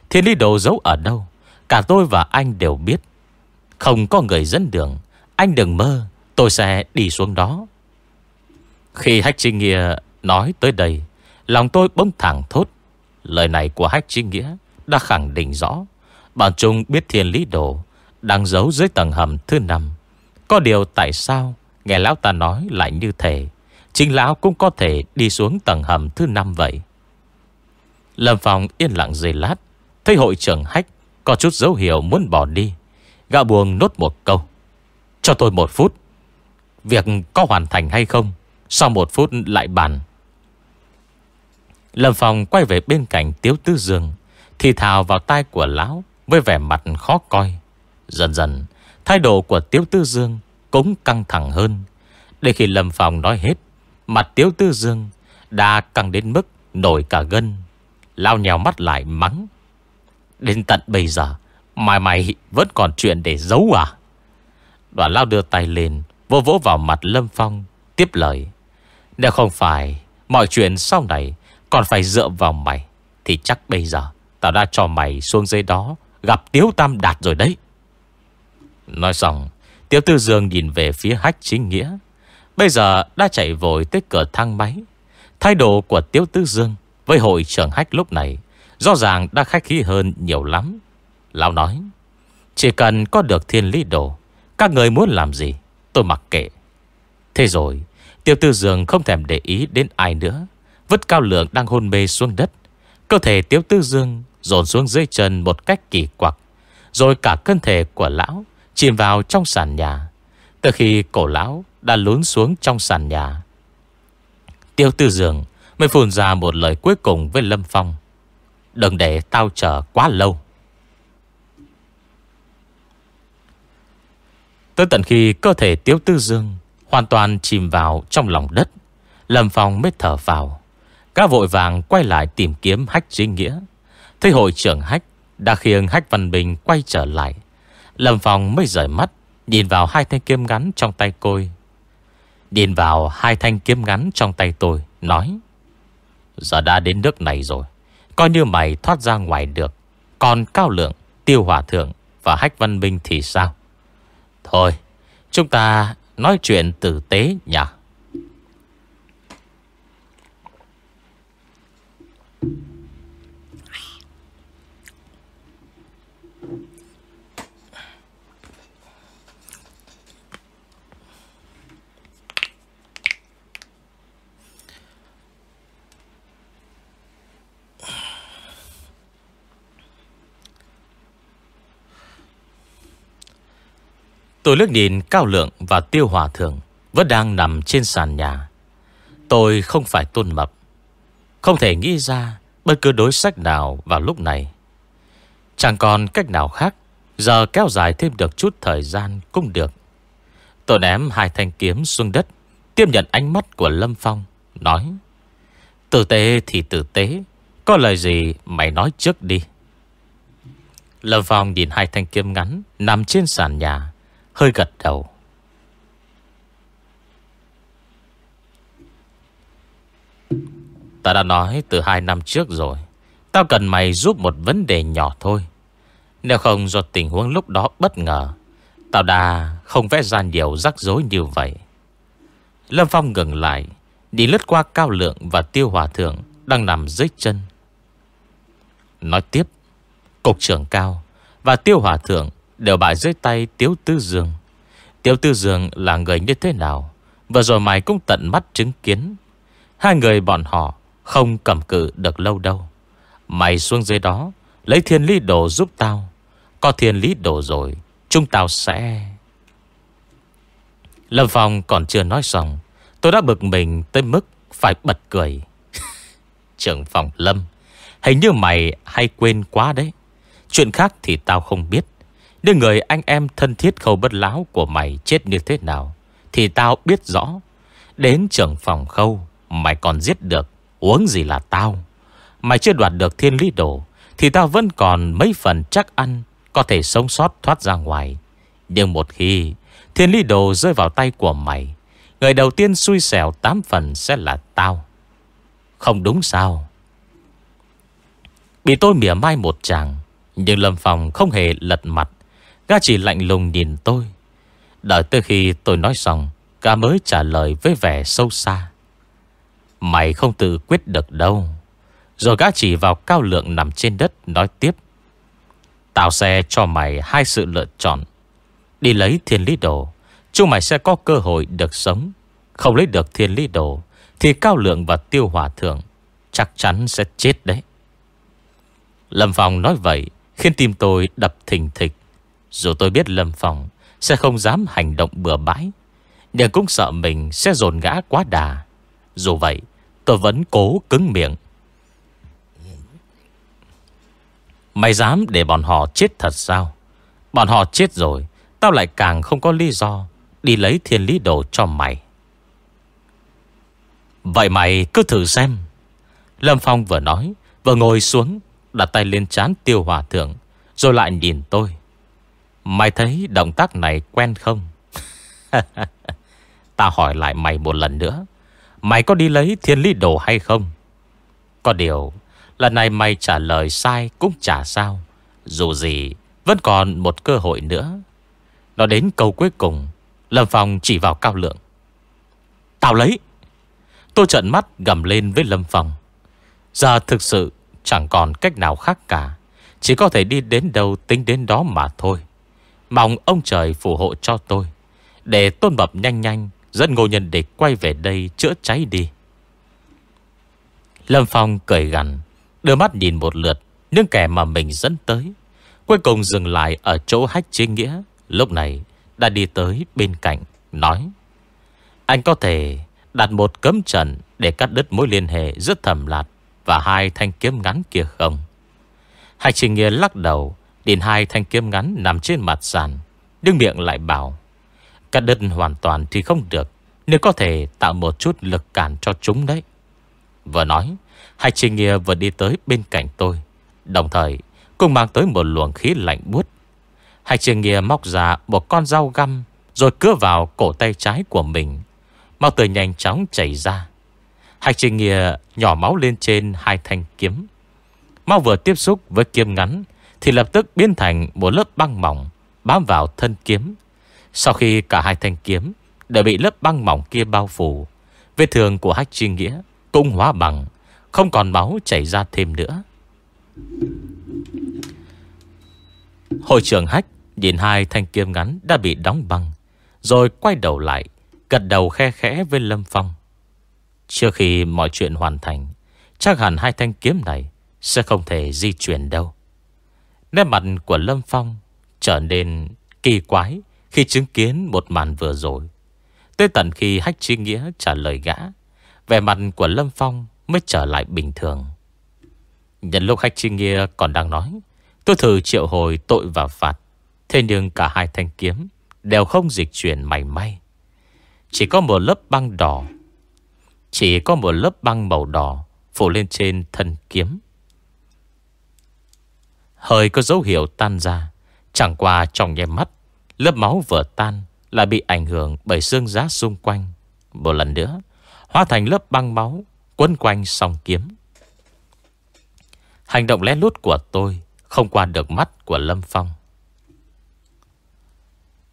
Thiên lý đồ giấu ở đâu? Cả tôi và anh đều biết. Không có người dẫn đường, Anh đừng mơ, Tôi sẽ đi xuống đó. Khi Hách Trinh Nghĩa nói tới đây, Lòng tôi bỗng thẳng thốt. Lời này của Hách Trinh Nghĩa Đã khẳng định rõ. Bọn chúng biết thiên lý đồ đang giấu dưới tầng hầm thứ năm. Có điều tại sao Nghe lão ta nói lại như thế? Chính lão cũng có thể đi xuống tầng hầm thứ năm vậy. Lâm Phong yên lặng giây lát, Thấy hội trưởng hách Có chút dấu hiệu muốn bỏ đi. Gã buồn nốt một câu, Cho tôi một phút, Việc có hoàn thành hay không, Sau một phút lại bàn. Lâm Phong quay về bên cạnh Tiếu Tư Dương, Thì thào vào tai của lão Với vẻ mặt khó coi. Dần dần, Thái độ của Tiếu Tư Dương Cũng căng thẳng hơn. Để khi Lâm Phong nói hết, Mặt Tiếu Tư Dương Đã căng đến mức nổi cả gân Lao nhèo mắt lại mắng. Đến tận bây giờ mày mày vẫn còn chuyện để giấu à? Đoàn lao đưa tay lên, Vô vỗ vào mặt Lâm Phong, Tiếp lời. Nếu không phải Mọi chuyện sau này Còn phải dựa vào mày, Thì chắc bây giờ Tao đã cho mày xuống dưới đó Gặp Tiếu Tam Đạt rồi đấy. Nói xong, Tiểu Tư Dương nhìn về phía hách chính nghĩa. Bây giờ đã chạy vội tới cửa thang máy. Thái độ của Tiếu Tư Dương Với hội trưởng hách lúc này Rõ ràng đã khách khí hơn nhiều lắm. Lão nói, Chỉ cần có được thiên lý đồ, Các người muốn làm gì, Tôi mặc kệ. Thế rồi Tiêu tư dương không thèm để ý đến ai nữa. Vứt cao lượng đang hôn mê xuống đất. Cơ thể tiêu tư dương Dồn xuống dưới chân một cách kỳ quặc, Rồi cả thân thể của lão Chìm vào trong sàn nhà. Từ khi cổ lão đã lún xuống trong sàn nhà, Tiêu tư dường Mới phun ra một lời cuối cùng với Lâm Phong. Đừng để tao chờ quá lâu. Tới tận khi cơ thể Tiếu Tư Dương Hoàn toàn chìm vào trong lòng đất, Lâm Phong mới thở vào. Cá vội vàng quay lại tìm kiếm Hách trí Nghĩa. Thấy hội trưởng Hách Đã khiêng Hách Văn Bình quay trở lại. Lâm Phong mới rời mắt Nhìn vào hai thanh kiếm ngắn trong tay côi Nhìn vào hai thanh kiếm ngắn trong tay tôi Nói Giờ đã đến nước này rồi Coi như mày thoát ra ngoài được. Còn Cao Lượng, Tiêu Hòa Thượng Và Hách Văn Minh thì sao? Thôi Chúng ta nói chuyện tử tế nhỉ. Tôi lướt nhìn Cao Lượng và Tiêu Hòa Thượng Vẫn đang nằm trên sàn nhà. Tôi không phải tôn mập, Không thể nghĩ ra Bất cứ đối sách nào vào lúc này. Chẳng còn cách nào khác, Giờ kéo dài thêm được chút thời gian cũng được. Tôi ném hai thanh kiếm xuống đất, Tiếp nhận ánh mắt của Lâm Phong, Nói, Tử tế thì tử tế, Có lời gì mày nói trước đi. Lâm Phong nhìn hai thanh kiếm ngắn Nằm trên sàn nhà. Hơi gật đầu. Ta đã nói từ hai năm trước rồi, Tao cần mày giúp một vấn đề nhỏ thôi. Nếu không do tình huống lúc đó bất ngờ, Tao đã không vẽ ra nhiều rắc rối như vậy. Lâm Phong ngừng lại, Đi lướt qua Cao Lượng và Tiêu Hòa Thượng Đang nằm dưới chân. Nói tiếp, Cục trưởng Cao Và Tiêu Hòa Thượng Đều bại dưới tay Tiếu Tư Dương. Tiếu Tư Dương là người như thế nào? Và rồi mày cũng tận mắt chứng kiến. Hai người bọn họ Không cầm cự được lâu đâu. Mày xuống dưới đó, Lấy thiên lý đồ giúp tao. Có thiên lý đồ rồi, Chúng tao sẽ Lâm Phong còn chưa nói xong, Tôi đã bực mình tới mức Phải bật cười. [laughs] Trưởng phòng Lâm, Hình như mày hay quên quá đấy. Chuyện khác thì tao không biết nếu người anh em thân thiết khâu bất láo của mày chết như thế nào, Thì tao biết rõ. Đến trưởng phòng khâu, Mày còn giết được, Uống gì là tao. Mày chưa đoạt được thiên lý đồ, Thì tao vẫn còn mấy phần chắc ăn, Có thể sống sót thoát ra ngoài. Nhưng một khi Thiên lý đồ rơi vào tay của mày, Người đầu tiên xui xẻo tám phần sẽ là tao. Không đúng sao? Bị tôi mỉa mai một chàng, Nhưng Lâm phòng không hề lật mặt Gã chỉ lạnh lùng nhìn tôi. Đợi tới khi tôi nói xong, Gã mới trả lời với vẻ sâu xa. Mày không tự quyết được đâu. Rồi gã chỉ vào cao lượng nằm trên đất, Nói tiếp. Tao sẽ cho mày hai sự lựa chọn. Đi lấy thiên lý đồ, Chúng mày sẽ có cơ hội được sống. Không lấy được thiên lý đồ, Thì Cao Lượng và Tiêu Hòa Thượng Chắc chắn sẽ chết đấy. Lâm Phong nói vậy, Khiến tim tôi đập thình thịch. Dù tôi biết Lâm Phong Sẽ không dám hành động bừa bãi, Nhưng cũng sợ mình sẽ dồn ngã quá đà. Dù vậy, Tôi vẫn cố cứng miệng. Mày dám để bọn họ chết thật sao? Bọn họ chết rồi, Tao lại càng không có lý do Đi lấy thiên lý đồ cho mày. Vậy mày cứ thử xem. Lâm Phong vừa nói, Vừa ngồi xuống, Đặt tay lên chán tiêu hòa thượng, Rồi lại nhìn tôi. Mày thấy động tác này quen không? [laughs] Ta hỏi lại mày một lần nữa. Mày có đi lấy thiên lý đồ hay không? Có điều, Lần này mày trả lời sai cũng chả sao. Dù gì, Vẫn còn một cơ hội nữa. Nó đến câu cuối cùng, Lâm Phong chỉ vào cao lượng. Tao lấy. Tôi trận mắt gầm lên với Lâm Phong. Giờ thực sự chẳng còn cách nào khác cả. Chỉ có thể đi đến đâu tính đến đó mà thôi. Mong ông trời phù hộ cho tôi. Để tôn bập nhanh nhanh, Dẫn ngô nhân địch quay về đây chữa cháy đi. Lâm Phong cười gằn, Đưa mắt nhìn một lượt, Những kẻ mà mình dẫn tới. Cuối cùng dừng lại ở chỗ hách chính nghĩa, Lúc này đã đi tới bên cạnh, Nói, Anh có thể đặt một cấm trận Để cắt đứt mối liên hệ rất thầm lạt Và hai thanh kiếm ngắn kia không? Hạch trình nghĩa lắc đầu Đến hai thanh kiếm ngắn nằm trên mặt sàn. Đương miệng lại bảo, Cắt đứt hoàn toàn thì không được, Nếu có thể tạo một chút lực cản cho chúng đấy. Vừa nói, Hai chị Nghia vừa đi tới bên cạnh tôi, Đồng thời cũng mang tới một luồng khí lạnh buốt. Hai chị Nghia móc ra một con dao găm, Rồi cưa vào cổ tay trái của mình Máu tươi nhanh chóng chảy ra. Hai chị Nghia nhỏ máu lên trên hai thanh kiếm, mau vừa tiếp xúc với kiếm ngắn thì lập tức biến thành một lớp băng mỏng Bám vào thân kiếm. Sau khi cả hai thanh kiếm Đều bị lớp băng mỏng kia bao phủ, Vết thương của Hách Chi Nghĩa Cũng hóa bằng, không còn máu chảy ra thêm nữa. Hội trưởng hách Nhìn hai thanh kiếm ngắn đã bị đóng băng, Rồi quay đầu lại, Gật đầu khe khẽ với Lâm Phong. Trước khi mọi chuyện hoàn thành, Chắc hẳn hai thanh kiếm này Sẽ không thể di chuyển đâu. Nét mặt của Lâm Phong Trở nên kỳ quái Khi chứng kiến một màn vừa rồi. Tới tận khi Hách Chi Nghĩa trả lời gã, Vẻ mặt của Lâm Phong Mới trở lại bình thường. Nhân lúc hách chi nghĩa còn đang nói, Tôi thử triệu hồi tội và phạt, Thế nhưng cả hai thanh kiếm Đều không dịch chuyển mảy may. Chỉ có một lớp băng đỏ, Chỉ có một lớp băng màu đỏ Phủ lên trên thân kiếm. Hơi có dấu hiệu tan ra. Chẳng qua trong nháy mắt, Lớp máu vừa tan Là bị ảnh hưởng bởi xương giá xung quanh. Một lần nữa, Hóa thành lớp băng máu Quấn quanh song kiếm. Hành động lén lút của tôi Không qua được mắt của Lâm Phong.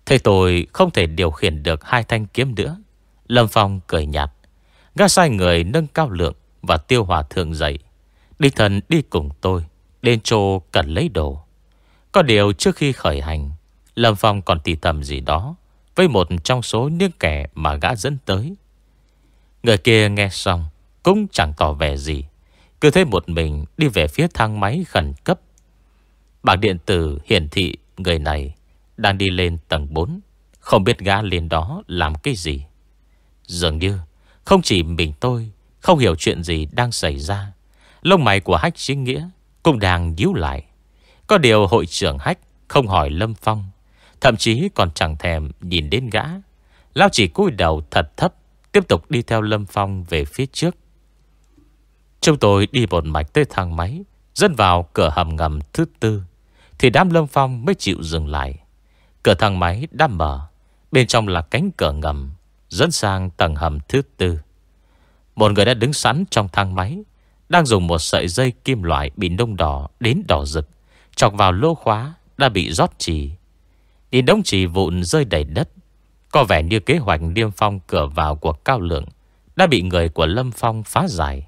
Thế tôi không thể điều khiển được Hai thanh kiếm nữa. Lâm Phong cười nhạt, Gã sai người nâng cao lượng Và tiêu hòa thượng dậy. Đi thần đi cùng tôi. Đến chỗ cần lấy đồ. Có điều trước khi khởi hành, Lâm Phong còn tỉ tầm gì đó Với một trong số những kẻ mà gã dẫn tới. Người kia nghe xong cũng chẳng tỏ vẻ gì, Cứ thế một mình đi về phía thang máy khẩn cấp. Bảng điện tử hiển thị người này Đang đi lên tầng 4 Không biết gã lên đó làm cái gì. Dường như Không chỉ mình tôi Không hiểu chuyện gì đang xảy ra, Lông mày của Hách chính nghĩa cũng đang díu lại. Có điều hội trưởng Hách không hỏi Lâm Phong, Thậm chí còn chẳng thèm nhìn đến gã. Lao chỉ cúi đầu thật thấp, Tiếp tục đi theo Lâm Phong về phía trước. Chúng tôi đi một mạch tới thang máy, Dẫn vào cửa hầm ngầm thứ tư, Thì đám lâm phong mới chịu dừng lại. Cửa thang máy đã mở, Bên trong là cánh cửa ngầm, Dẫn sang tầng hầm thứ tư. Một người đã đứng sẵn trong thang máy đang dùng một sợi dây kim loại Bị nông đỏ đến đỏ rực, Chọc vào lô khóa Đã bị rót trì. Đi đống trì vụn rơi đầy đất, Có vẻ như kế hoạch niêm phong cửa vào của Cao Lượng Đã bị người của Lâm Phong phá giải.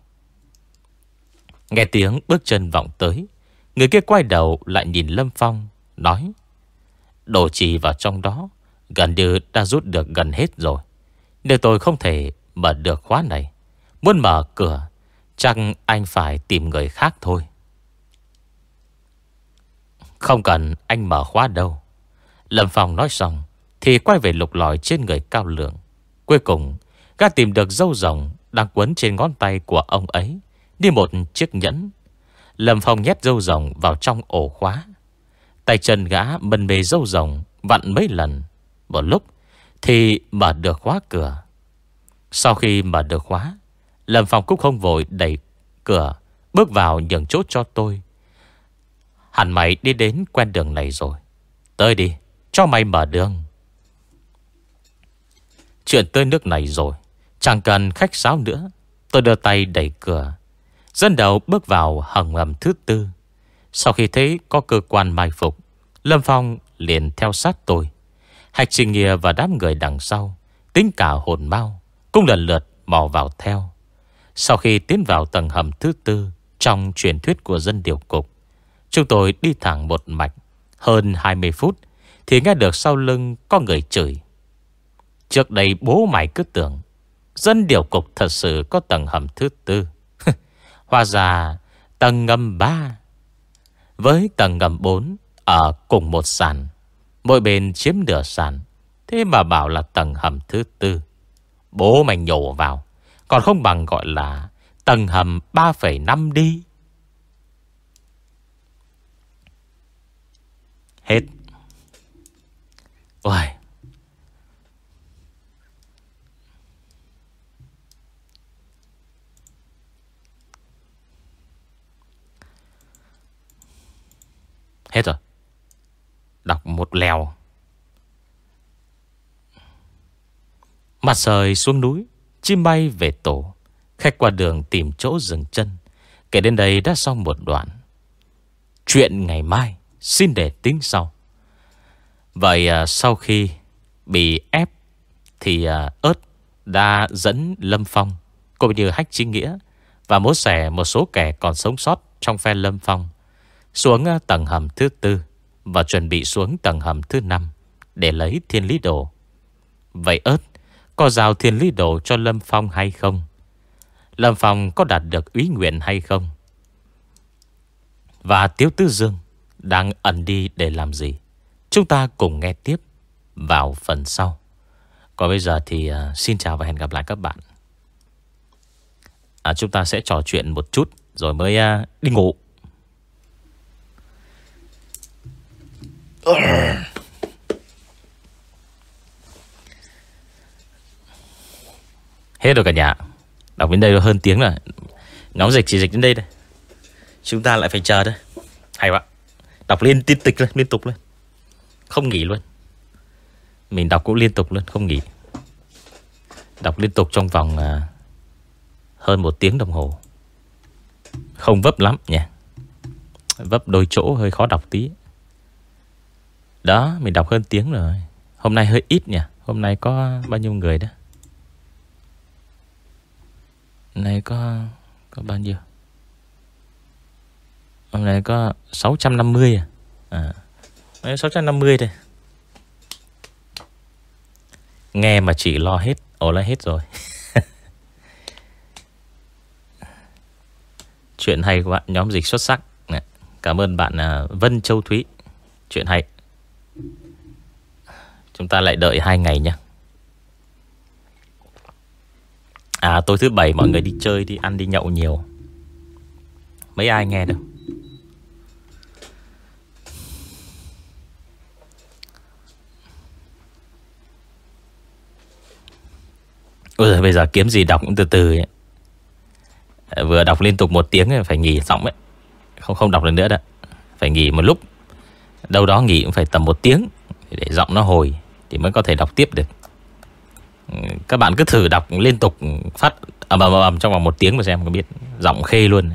Nghe tiếng bước chân vọng tới, Người kia quay đầu lại nhìn Lâm Phong, Nói Đồ trì vào trong đó, Gần như đã rút được gần hết rồi. Nếu tôi không thể mở được khóa này, Muốn mở cửa Chắc anh phải tìm người khác thôi. Không cần, anh mở khóa đâu. Lâm Phong nói xong, Thì quay về lục lòi trên người cao lượng. Cuối cùng, Gã tìm được dâu rồng Đang quấn trên ngón tay của ông ấy, Đi một chiếc nhẫn. Lâm Phong nhét dâu rồng vào trong ổ khóa. Tay chân gã mân mê dâu rồng Vặn mấy lần. Một lúc, Thì mở được khóa cửa. Sau khi mở được khóa Lâm Phong cũng không vội đẩy cửa, Bước vào nhường chốt cho tôi. Hẳn mày đi đến quen đường này rồi. Tới đi, Cho mày mở đường. Chuyện tới nước này rồi, Chẳng cần khách sáo nữa. Tôi đưa tay đẩy cửa. Dân đầu bước vào hầm ngầm thứ tư. Sau khi thấy có cơ quan mai phục, Lâm Phong liền theo sát tôi. Hạch trình Nghìa và đám người đằng sau, Tính cả hồn mau, Cũng lần lượt mò vào theo. Sau khi tiến vào tầng hầm thứ tư Trong truyền thuyết của dân điều cục, Chúng tôi đi thẳng một mạch. Hơn 20 phút Thì nghe được sau lưng có người chửi. Trước đây bố mày cứ tưởng Dân điều cục thật sự có tầng hầm thứ tư. [laughs] Hóa ra tầng ngầm 3 Với tầng ngầm 4 Ở cùng một sàn. Mỗi bên chiếm nửa sàn, Thế mà bảo là tầng hầm thứ tư. Bố mày nhổ vào. Còn không bằng gọi là Tầng hầm 3,5 đi. Hết. Ôi Hết rồi. Đọc một lèo. Mặt trời xuống núi. Chim bay về tổ Khách qua đường tìm chỗ dừng chân. Kể đến đây đã xong một đoạn. Chuyện ngày mai Xin để tính sau. Vậy à, sau khi Bị ép Thì à, ớt đã dẫn Lâm Phong Cũng như Hách Chí Nghĩa Và mối xẻ một số kẻ còn sống sót Trong phe Lâm Phong xuống à, tầng hầm thứ tư Và chuẩn bị xuống tầng hầm thứ năm Để lấy thiên lý đồ. Vậy ớt có giao thiên lý đồ cho Lâm Phong hay không? Lâm Phong có đạt được ý nguyện hay không? Và Tiếu Tư Dương Đang ẩn đi để làm gì? Chúng ta cùng nghe tiếp Vào phần sau. Còn bây giờ thì à, xin chào và hẹn gặp lại các bạn. À, Chúng ta sẽ trò chuyện một chút Rồi mới à, đi ngủ. Hết rồi cả nhà. Đọc đến đây hơn tiếng rồi. Nóng dịch chỉ dịch đến đây đây. Chúng ta lại phải chờ đây Hay quá. Đọc liên tiếp tịch lên, liên tục lên. Không nghỉ luôn. Mình đọc cũng liên tục luôn, không nghỉ. Đọc liên tục trong vòng à, Hơn một tiếng đồng hồ. Không vấp lắm nha Vấp đôi chỗ hơi khó đọc tí. Đó mình đọc hơn tiếng rồi. Hôm nay hơi ít nhỉ. Hôm nay có bao nhiêu người đó? Nay có Có bao nhiêu? Hôm nay có 650 à? À mấy 650 đây. Nghe mà chỉ lo hết, Ồ là hết rồi. [laughs] Chuyện hay của bạn Nhóm dịch xuất sắc. Cảm ơn bạn à, Vân Châu Thúy. Chuyện hay. Chúng ta lại đợi hai ngày nhé À tối thứ bảy mọi người đi chơi, đi ăn, đi nhậu nhiều. Mấy ai nghe đâu Ôi bây giờ kiếm gì đọc cũng từ từ ấy. À, vừa đọc liên tục một tiếng phải nghỉ giọng ấy. Không không đọc được nữa đó. Phải nghỉ một lúc. Đâu đó nghỉ cũng phải tầm một tiếng Để giọng nó hồi Thì mới có thể đọc tiếp được. Các bạn cứ thử đọc liên tục Phát ầm ầm ầm trong vòng một tiếng mà xem có biết Giọng khê luôn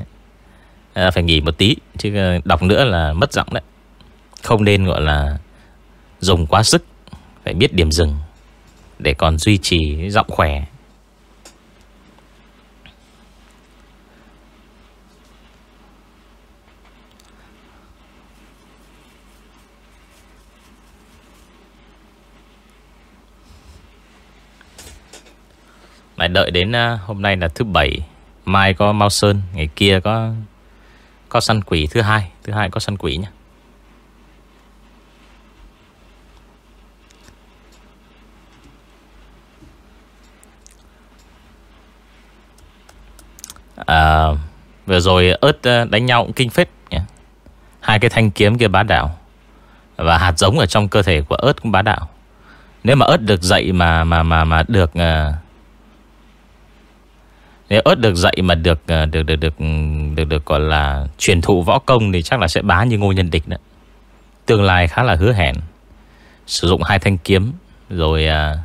à, Phải nghỉ một tí Chứ ờ, đọc nữa là mất giọng đấy. Không nên gọi là Dùng quá sức Phải biết điểm dừng Để còn duy trì giọng khỏe. Phải đợi đến à, hôm nay là thứ bảy Mai có Mao Sơn Ngày kia có Có săn quỷ thứ hai Thứ hai có săn quỷ nhé à, Vừa rồi ớt à, đánh nhau cũng kinh phết nhé. Hai cái thanh kiếm kia bá đạo Và hạt giống ở trong cơ thể của ớt cũng bá đạo Nếu mà ớt được dậy mà mà mà mà được uh, nếu ớt được dạy mà được ờ, được được được được được gọi là truyền thụ võ công thì chắc là sẽ bá như Ngô Nhân Địch nữa. Tương lai khá là hứa hẹn. Sử dụng hai thanh kiếm rồi à,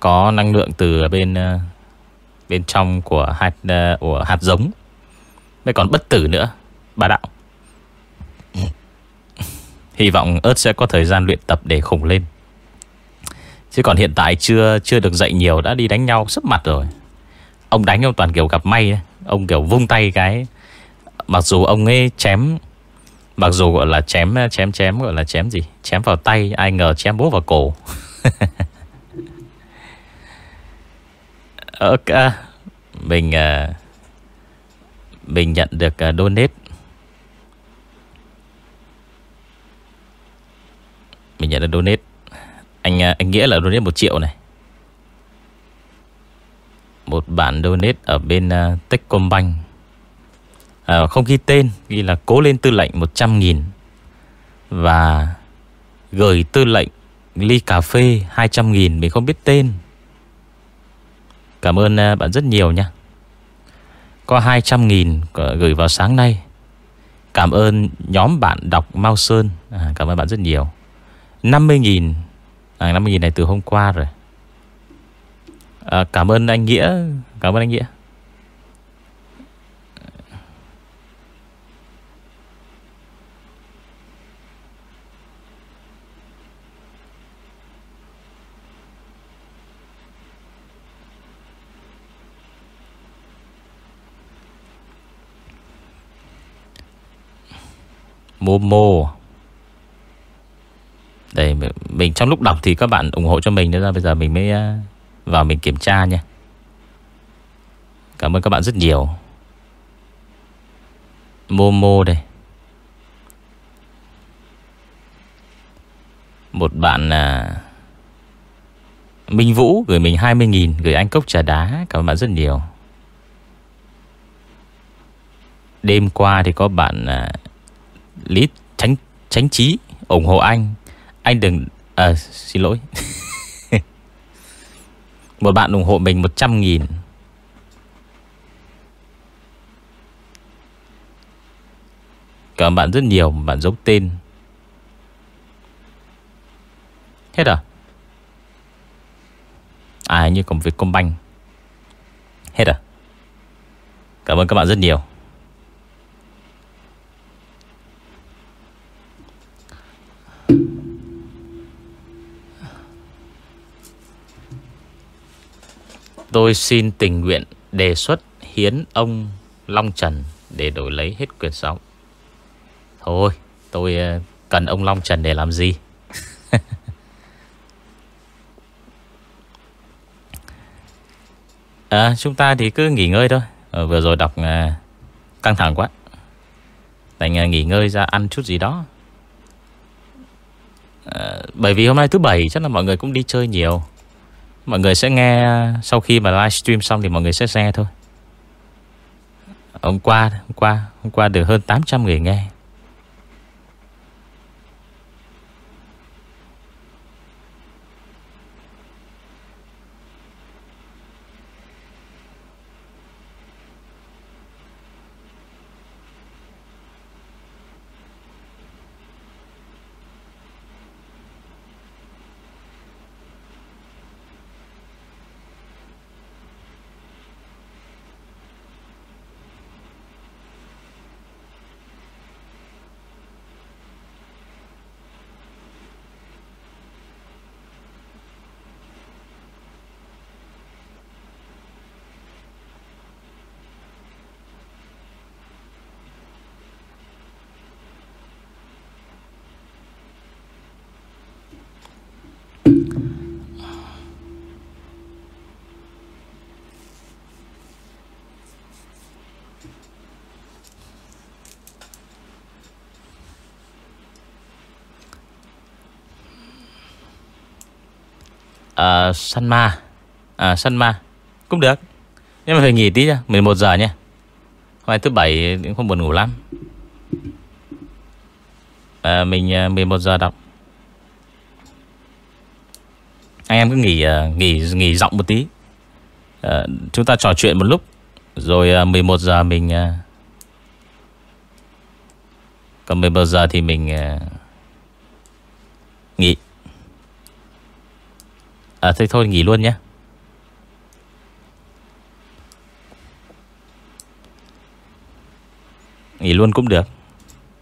có năng lượng từ bên ờ, bên trong của hạt của hạt giống. Mới còn bất tử nữa, bá đạo. [laughs] Hy vọng ớt sẽ có thời gian luyện tập để khủng lên Chứ còn hiện tại chưa chưa được dạy nhiều Đã đi đánh nhau sấp mặt rồi Ông đánh ông toàn kiểu gặp may. Ông kiểu vung tay cái. Mặc dù ông ấy chém, Mặc dù gọi là chém chém chém, Gọi là chém gì? Chém vào tay, Ai ngờ chém bố vào cổ. [laughs] Ok, Mình à, Mình nhận được à, donate. Mình nhận được donate. Anh à, anh Nghĩa là donate 1 triệu này. Một bản donate ở bên uh, Techcombank. À, Không ghi tên Ghi là cố lên tư lệnh 100.000 Và Gửi tư lệnh Ly cà phê 200.000 Mình không biết tên. Cảm ơn uh, bạn rất nhiều nha. Có 200.000 Gửi vào sáng nay. Cảm ơn nhóm bạn đọc Mao Sơn. À, Cảm ơn bạn rất nhiều. 50.000 à, 50.000 này từ hôm qua rồi à, Cảm ơn anh Nghĩa. Cảm ơn anh Nghĩa. Momo đây mình trong lúc đọc thì các bạn ủng hộ cho mình Nên ra bây giờ mình mới à, vào mình kiểm tra nha. Cảm ơn các bạn rất nhiều. Momo đây. Một bạn à, Minh Vũ gửi mình 20.000 Gửi anh cốc trà đá. Cảm ơn bạn rất nhiều. Đêm qua thì có bạn à, Lý Tránh Tránh Trí ủng hộ anh. Anh đừng À xin lỗi. [laughs] Một bạn ủng hộ mình 100 nghìn. Cảm bạn rất nhiều, Bạn giấu tên. Hết à? À như còn việc công banh Hết à? Cảm ơn các bạn rất nhiều. Tôi xin tình nguyện đề xuất hiến ông Long Trần để đổi lấy hết quyền sống. Thôi, tôi ờ, cần ông Long Trần để làm gì? [laughs] à, chúng ta thì cứ nghỉ ngơi thôi. À, vừa rồi đọc à, căng thẳng quá. Đành à, nghỉ ngơi ra ăn chút gì đó. À, bởi vì hôm nay thứ bảy chắc là mọi người cũng đi chơi nhiều. Mọi người sẽ nghe, Sau khi mà livestream xong thì mọi người sẽ nghe thôi. Hôm qua Hôm qua Hôm qua được hơn 800 người nghe. Uh, Săn ma. À săn ma. Cũng được. Nhưng mà phải nghỉ tí nha. 11 giờ nha. Hôm nay thứ bảy cũng không buồn ngủ lắm. À, Mình 11 giờ đọc. Anh em cứ nghỉ nghỉ nghỉ giọng một tí. À, Chúng ta trò chuyện một lúc. Rồi 11 giờ mình Còn 11 giờ thì mình Nghỉ À thôi thôi nghỉ luôn nhé. Nghỉ luôn cũng được.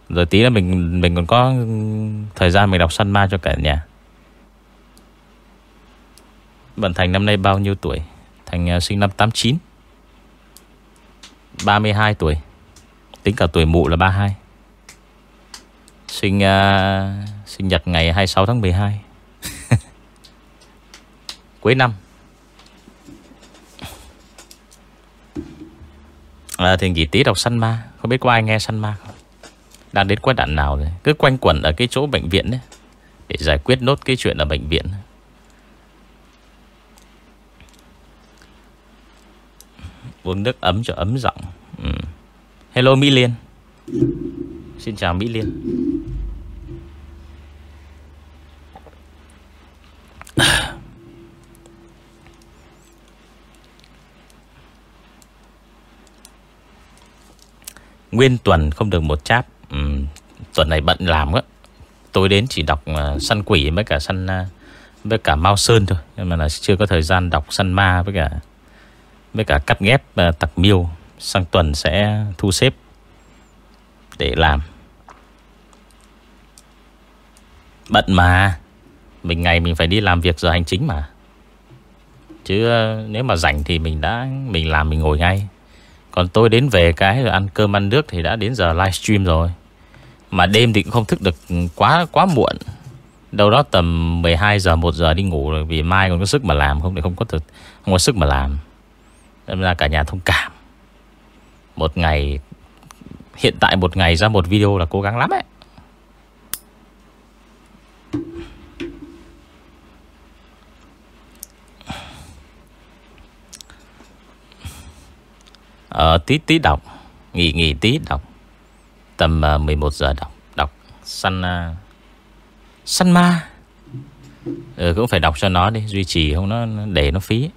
Rồi tí là mình mình còn có Thời gian mình đọc săn ma cho cả nhà. Bạn Thành năm nay bao nhiêu tuổi? Thành à, sinh năm 89 32 tuổi. Tính cả tuổi mụ là 32 Sinh uh, Sinh nhật ngày 26 tháng 12 Cuối năm. À, Thì nghỉ tí đọc săn ma Không biết có ai nghe săn ma không? Đang đến quái đạn nào rồi? Cứ quanh quẩn ở cái chỗ bệnh viện đấy Để giải quyết nốt cái chuyện ở bệnh viện. Uống nước ấm cho ấm giọng. Ừ. Hello Mỹ Liên. Xin chào Mỹ Liên. Nguyên tuần không được một cháp. Ừ, Tuần này bận làm á Tôi đến chỉ đọc uh, săn quỷ với cả săn uh, với cả Mao Sơn thôi. Nhưng mà là chưa có thời gian đọc săn ma với cả với cả cắt ghép uh, tặc miêu. Sang tuần sẽ thu xếp để làm. Bận mà. Mình ngày mình phải đi làm việc giờ hành chính mà. Chứ nếu mà rảnh thì mình đã Mình làm mình ngồi ngay còn tôi đến về cái rồi ăn cơm ăn nước Thì đã đến giờ livestream rồi. Mà đêm thì cũng không thức được ừ, quá quá muộn. Đâu đó tầm 12 giờ 1 giờ đi ngủ rồi, Vì mai còn có sức mà làm Không thì không có thực, Không có sức mà làm. Nên ra cả nhà thông cảm. Một ngày, Hiện tại một ngày ra một video là cố gắng lắm ấy. Ờ tí tí đọc. Nghỉ nghỉ tí đọc. Tầm ờ, uh, 11 giờ đọc. Đọc săn uh, ờ, Săn ma. Ừ, Cũng phải đọc cho nó đi Duy trì không nó để nó phí.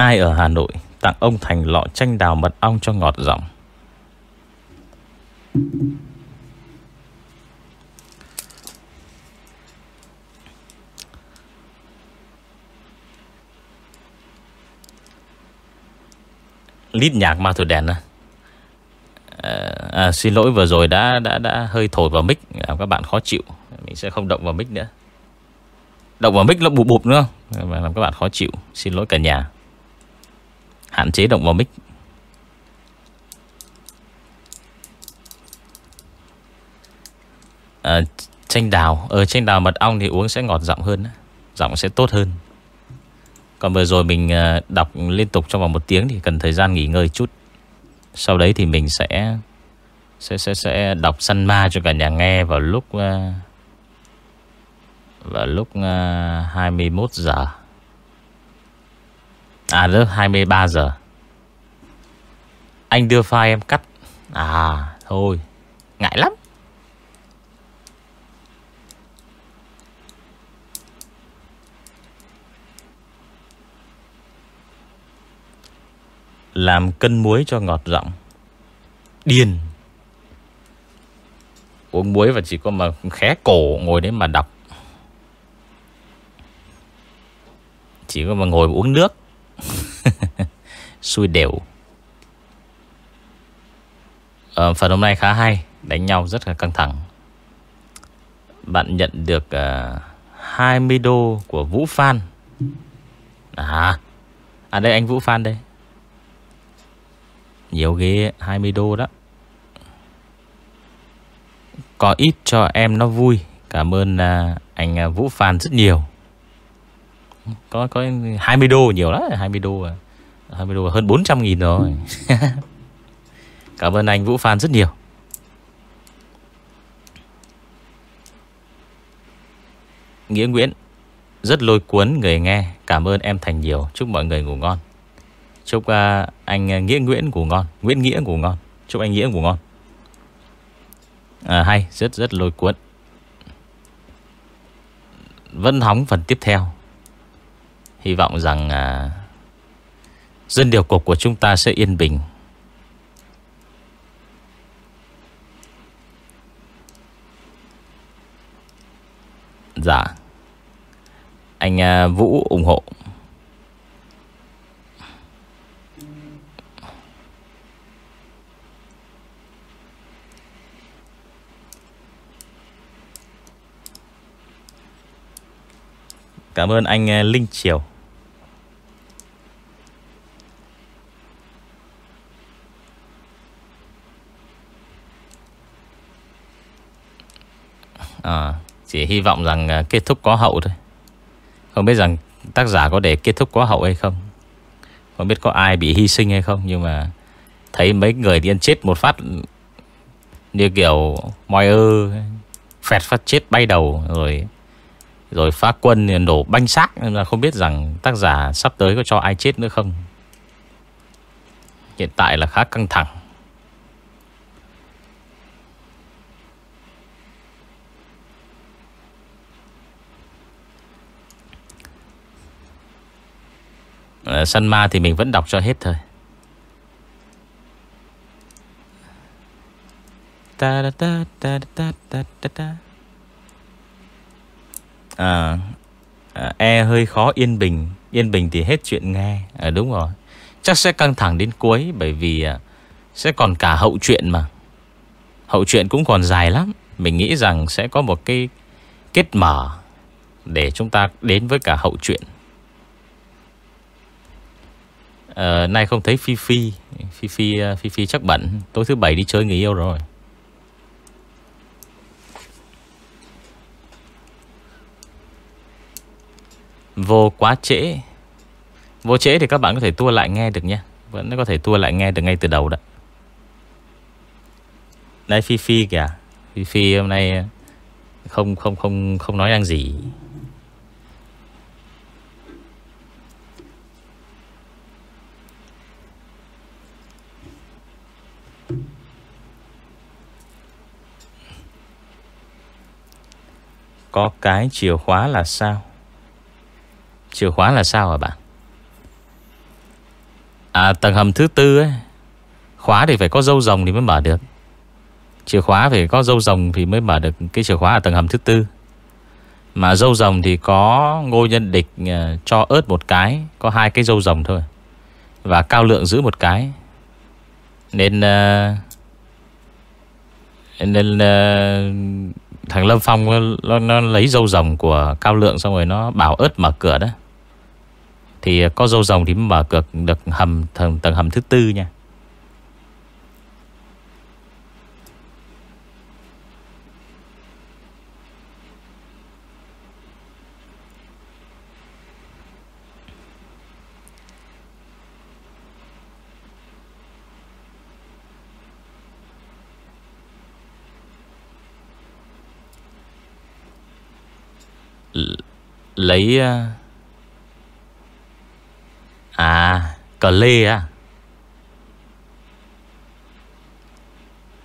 Ai ở Hà Nội tặng ông Thành lọ chanh đào mật ong cho ngọt giọng? Lít nhạc ma thổi đèn à? À, à, Xin lỗi vừa rồi đã đã đã hơi thổi vào mic. Làm các bạn khó chịu. Mình sẽ không động vào mic nữa. Động vào mic nó bụp bụp nữa Làm các bạn khó chịu. Xin lỗi cả nhà. Hạn chế động vào mic. À, Chanh đào. Ờ chanh đào mật ong thì uống sẽ ngọt giọng hơn Giọng sẽ tốt hơn. Còn vừa rồi mình ờ, đọc liên tục trong vòng một tiếng Thì cần thời gian nghỉ ngơi chút. Sau đấy thì mình sẽ Sẽ sẽ sẽ đọc săn ma cho cả nhà nghe vào lúc ờ, Vào lúc 21 giờ. À lớp 23 giờ. Anh đưa file em cắt. À thôi. Ngại lắm. Làm cân muối cho ngọt giọng. Điên Uống muối và chỉ có mà khé cổ ngồi đấy mà đọc. Chỉ có mà ngồi uống nước. [laughs] Xui đều. Ờ, Phần hôm nay khá hay Đánh nhau rất là căng thẳng. Bạn nhận được ờ, uh, 20 đô của Vũ Phan. À À đây anh Vũ Phan đây. Nhiều ghê 20 đô đó. Có ít cho em nó vui. Cảm ơn uh, anh ờ, Vũ Phan rất nhiều. Có có 20 đô nhiều lắm 20 đô 20 đô hơn 400 nghìn rồi. [laughs] Cảm ơn anh Vũ Phan rất nhiều. Nghĩa Nguyễn Rất lôi cuốn người nghe. Cảm ơn em Thành nhiều. Chúc mọi người ngủ ngon. Chúc uh, anh Nghĩa Nguyễn ngủ ngon. Nguyễn Nghĩa ngủ ngon. Chúc anh Nghĩa ngủ ngon. À, Hay Rất rất lôi cuốn. Vẫn hóng phần tiếp theo Hy vọng rằng à, Dân điều cục của chúng ta sẽ yên bình. Dạ. Anh à, Vũ ủng hộ. Cảm ơn anh à, Linh Triều. À chỉ hy vọng rằng à, kết thúc có hậu thôi. Không biết rằng tác giả có để kết thúc có hậu hay không. Không biết có ai bị hy sinh hay không, Nhưng mà Thấy mấy người điên chết một phát, Như kiểu Moi ơ Phẹt phát chết bay đầu, Rồi rồi phá quân thì nổ banh xác Nên là không biết rằng tác giả sắp tới có cho ai chết nữa không. Hiện tại là khá căng thẳng. À, Săn ma thì mình vẫn đọc cho hết thôi. Ta da da da da da da da à, à, E hơi khó yên bình. Yên bình thì hết chuyện nghe. À, Đúng rồi. Chắc sẽ căng thẳng đến cuối Bởi vì à, sẽ còn cả hậu chuyện mà. Hậu chuyện cũng còn dài lắm. Mình nghĩ rằng sẽ có một cái kết mở Để chúng ta đến với cả hậu chuyện. À, Nay không thấy Phi Phi. Phi Phi, uh, Phi Phi chắc bận. Tối thứ bảy đi chơi người yêu rồi. Vô quá trễ. Vô trễ thì các bạn có thể tua lại nghe được nha Vẫn có thể tua lại nghe được ngay từ đầu đó. Đây Phi Phi kìa. Phi Phi hôm nay Không không không không nói năng gì. Có cái chìa khóa là sao? Chìa khóa là sao hả bạn? À tầng hầm thứ tư ấy. Khóa thì phải có dâu rồng thì mới mở được. Chìa khóa phải có dâu rồng Thì mới mở được cái chìa khóa ở tầng hầm thứ tư. Mà dâu rồng thì có Ngô nhân địch à, cho ớt một cái Có hai cái dâu rồng thôi. Và cao lượng giữ một cái. Nên uh, Nên uh, Thằng Lâm Phong nó, nó lấy dâu rồng của Cao Lượng Xong rồi nó bảo ớt mở cửa đó. Thì có dâu rồng thì mở cửa được hầm tầng, tầng hầm thứ tư nha. Lấy ờ, À Cờ lê à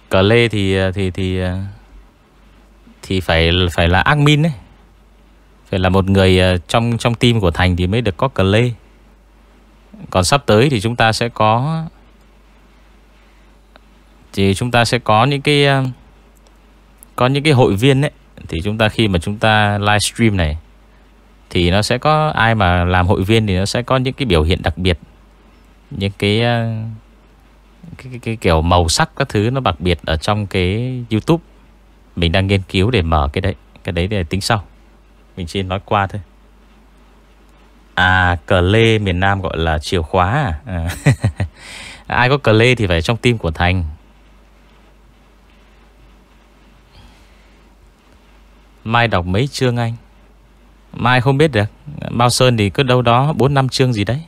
Cờ lê thì ờ, Thì thì ờ, Thì phải phải là admin đấy Phải là một người Trong trong team của Thành thì mới được có cờ lê. Còn sắp tới thì chúng ta sẽ có, Thì chúng ta sẽ có những cái Có những cái hội viên ấy thì chúng ta khi mà chúng ta livestream này Thì nó sẽ có ai mà làm hội viên Thì nó sẽ có những cái biểu hiện đặc biệt. Những cái, ờ, cái, cái, cái kiểu màu sắc các thứ nó đặc biệt ở trong cái YouTube. Mình đang nghiên cứu để mở cái đấy Cái đấy để tính sau. Mình chỉ nói qua thôi. À cờ lê miền Nam gọi là chìa khóa à, à. [laughs] Ai có cờ lê thì phải trong tim của Thành. Mai đọc mấy chương anh? Mai không biết được. Bao Sơn thì cứ đâu đó 4 năm chương gì đấy.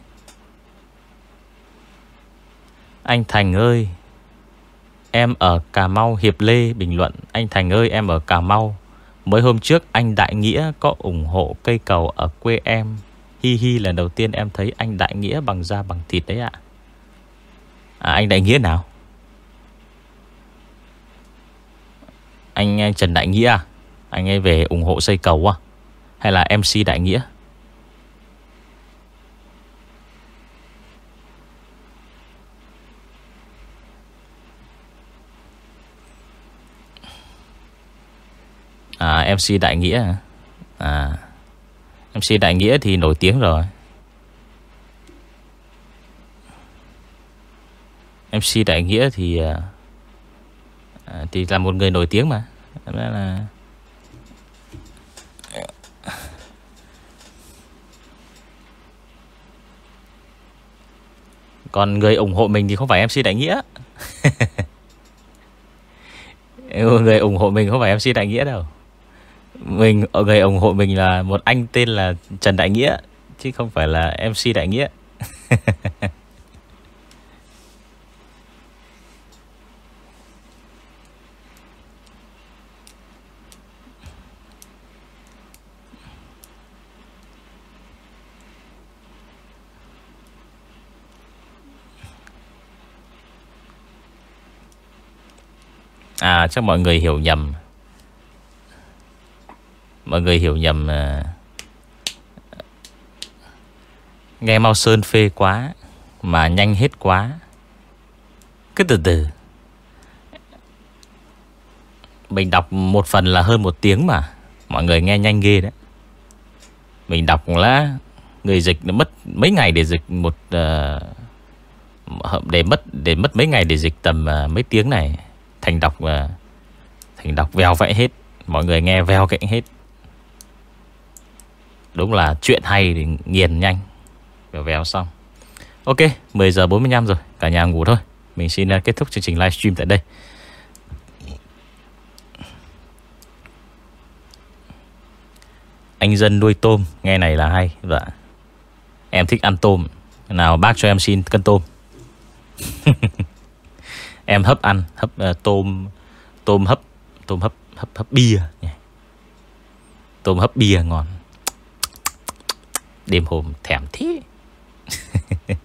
Anh Thành ơi Em ở Cà Mau Hiệp Lê bình luận. Anh Thành ơi em ở Cà Mau. Mới hôm trước anh Đại Nghĩa có ủng hộ cây cầu ở quê em. Hi hi lần đầu tiên em thấy anh Đại Nghĩa bằng da bằng thịt đấy ạ. À, Anh Đại Nghĩa nào? Anh Trần Đại Nghĩa à? Anh ấy về ủng hộ xây cầu à? Hay là MC Đại Nghĩa? À MC Đại Nghĩa à, à MC Đại Nghĩa thì nổi tiếng rồi. MC Đại Nghĩa thì à, à, Thì là một người nổi tiếng mà. Đó là Còn người ủng hộ mình thì không phải MC Đại Nghĩa ừ, Người ủng hộ mình không phải MC Đại Nghĩa đâu mình, người ủng hộ mình là một anh tên là Trần Đại Nghĩa, chứ không phải là MC Đại Nghĩa. [laughs] À chắc mọi người hiểu nhầm. Mọi người hiểu nhầm à, Nghe Mao Sơn phê quá Mà nhanh hết quá. Cứ từ từ. Mình đọc một phần là hơn một tiếng mà. Mọi người nghe nhanh ghê đấy. Mình đọc là Người dịch nó mất mấy ngày để dịch một uh, Để mất để mất mấy ngày để dịch tầm uh, mấy tiếng này. Thành đọc uh, Thành đọc vèo vẽ hết. Mọi người nghe vèo cạnh hết. Đúng là chuyện hay thì nghiền nhanh. Vèo vèo xong. Ok 10 giờ 45 rồi. Cả nhà ngủ thôi. Mình xin uh, kết thúc chương trình livestream tại đây. Anh dân nuôi tôm Nghe này là hay. Dạ. Em thích ăn tôm. Nào bác cho em xin cân tôm. [laughs] Em hấp ăn Hấp uh, tôm Tôm hấp Tôm hấp hấp, hấp bia Tôm hấp bia ngon. Đêm hôm thèm thế. [laughs]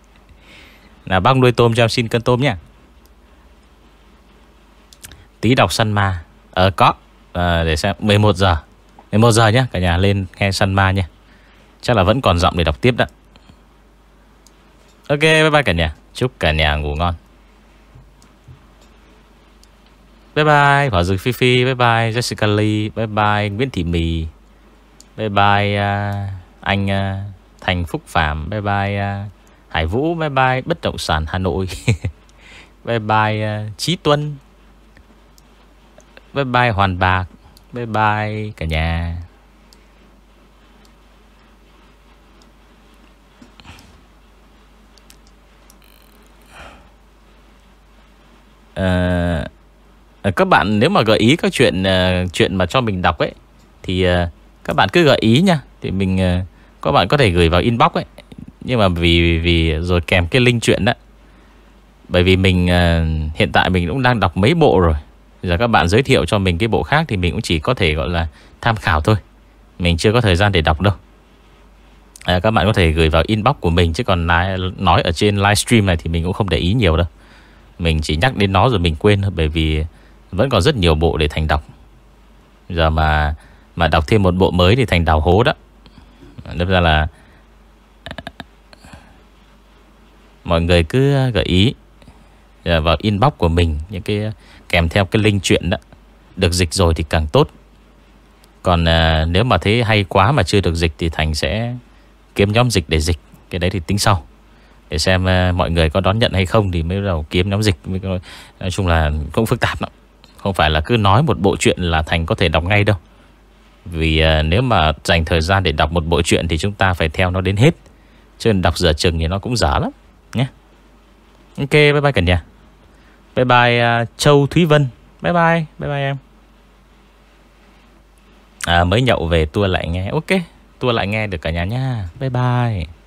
Là bác nuôi tôm cho em xin cân tôm nhé Tí đọc săn ma. Ờ có. À, Để xem. 11 giờ. 11 giờ nhé Cả nhà lên nghe săn ma nhé Chắc là vẫn còn giọng để đọc tiếp đó. Ok bye bye cả nhà. Chúc cả nhà ngủ ngon. Bye bye Hỏa Dược Phi Phi. Bye bye Jessica Lee. Bye bye Nguyễn Thị Mì. Bye bye uh, anh uh, Thành Phúc Phạm. Bye bye uh, Hải Vũ. Bye bye Bất Động Sản Hà Nội. [laughs] Bye bye uh, Trí Tuân. Bye bye Hoàn Bạc. Bye bye cả nhà. Uh, Ờ, các bạn nếu mà gợi ý các chuyện ờ, Chuyện mà cho mình đọc ấy Thì ờ, các bạn cứ gợi ý nha. Thì mình các bạn có thể gửi vào inbox ấy. Nhưng mà vì vì rồi kèm cái link chuyện đó. Bởi vì mình hiện tại mình cũng đang đọc mấy bộ rồi. Giờ các bạn giới thiệu cho mình cái bộ khác Thì mình cũng chỉ có thể gọi là tham khảo thôi. Mình chưa có thời gian để đọc đâu. À, Các bạn có thể gửi vào inbox của mình Chứ còn nói ở trên livestream này Thì mình cũng không để ý nhiều đâu. Mình chỉ nhắc đến nó rồi mình quên Bởi vì vẫn còn rất nhiều bộ để Thành đọc. Giờ mà mà đọc thêm một bộ mới Thì Thành đào hố đó. Đâm ra là Mọi người cứ gợi ý ờ, Vào inbox của mình Những cái kèm theo cái link chuyện đó. Được dịch rồi thì càng tốt. Còn à, nếu mà thấy hay quá Mà chưa được dịch thì Thành sẽ Kiếm nhóm dịch để dịch. Cái đấy thì tính sau. Để xem ờ, mọi người có đón nhận hay không Thì mới đầu kiếm nhóm dịch. Nói chung là cũng phức tạp lắm. Không phải là cứ nói một bộ truyện là Thành có thể đọc ngay đâu. Vì à, nếu mà dành thời gian để đọc một bộ truyện Thì chúng ta phải theo nó đến hết. Chứ đọc giờ chừng thì nó cũng dở lắm nhé. Ok bye bye cả nhà. Bye bye uh, Châu Thúy Vân. Bye bye Bye bye em. À mới nhậu về tua lại nghe. Ok Tua lại nghe được cả nhà nha. Bye bye.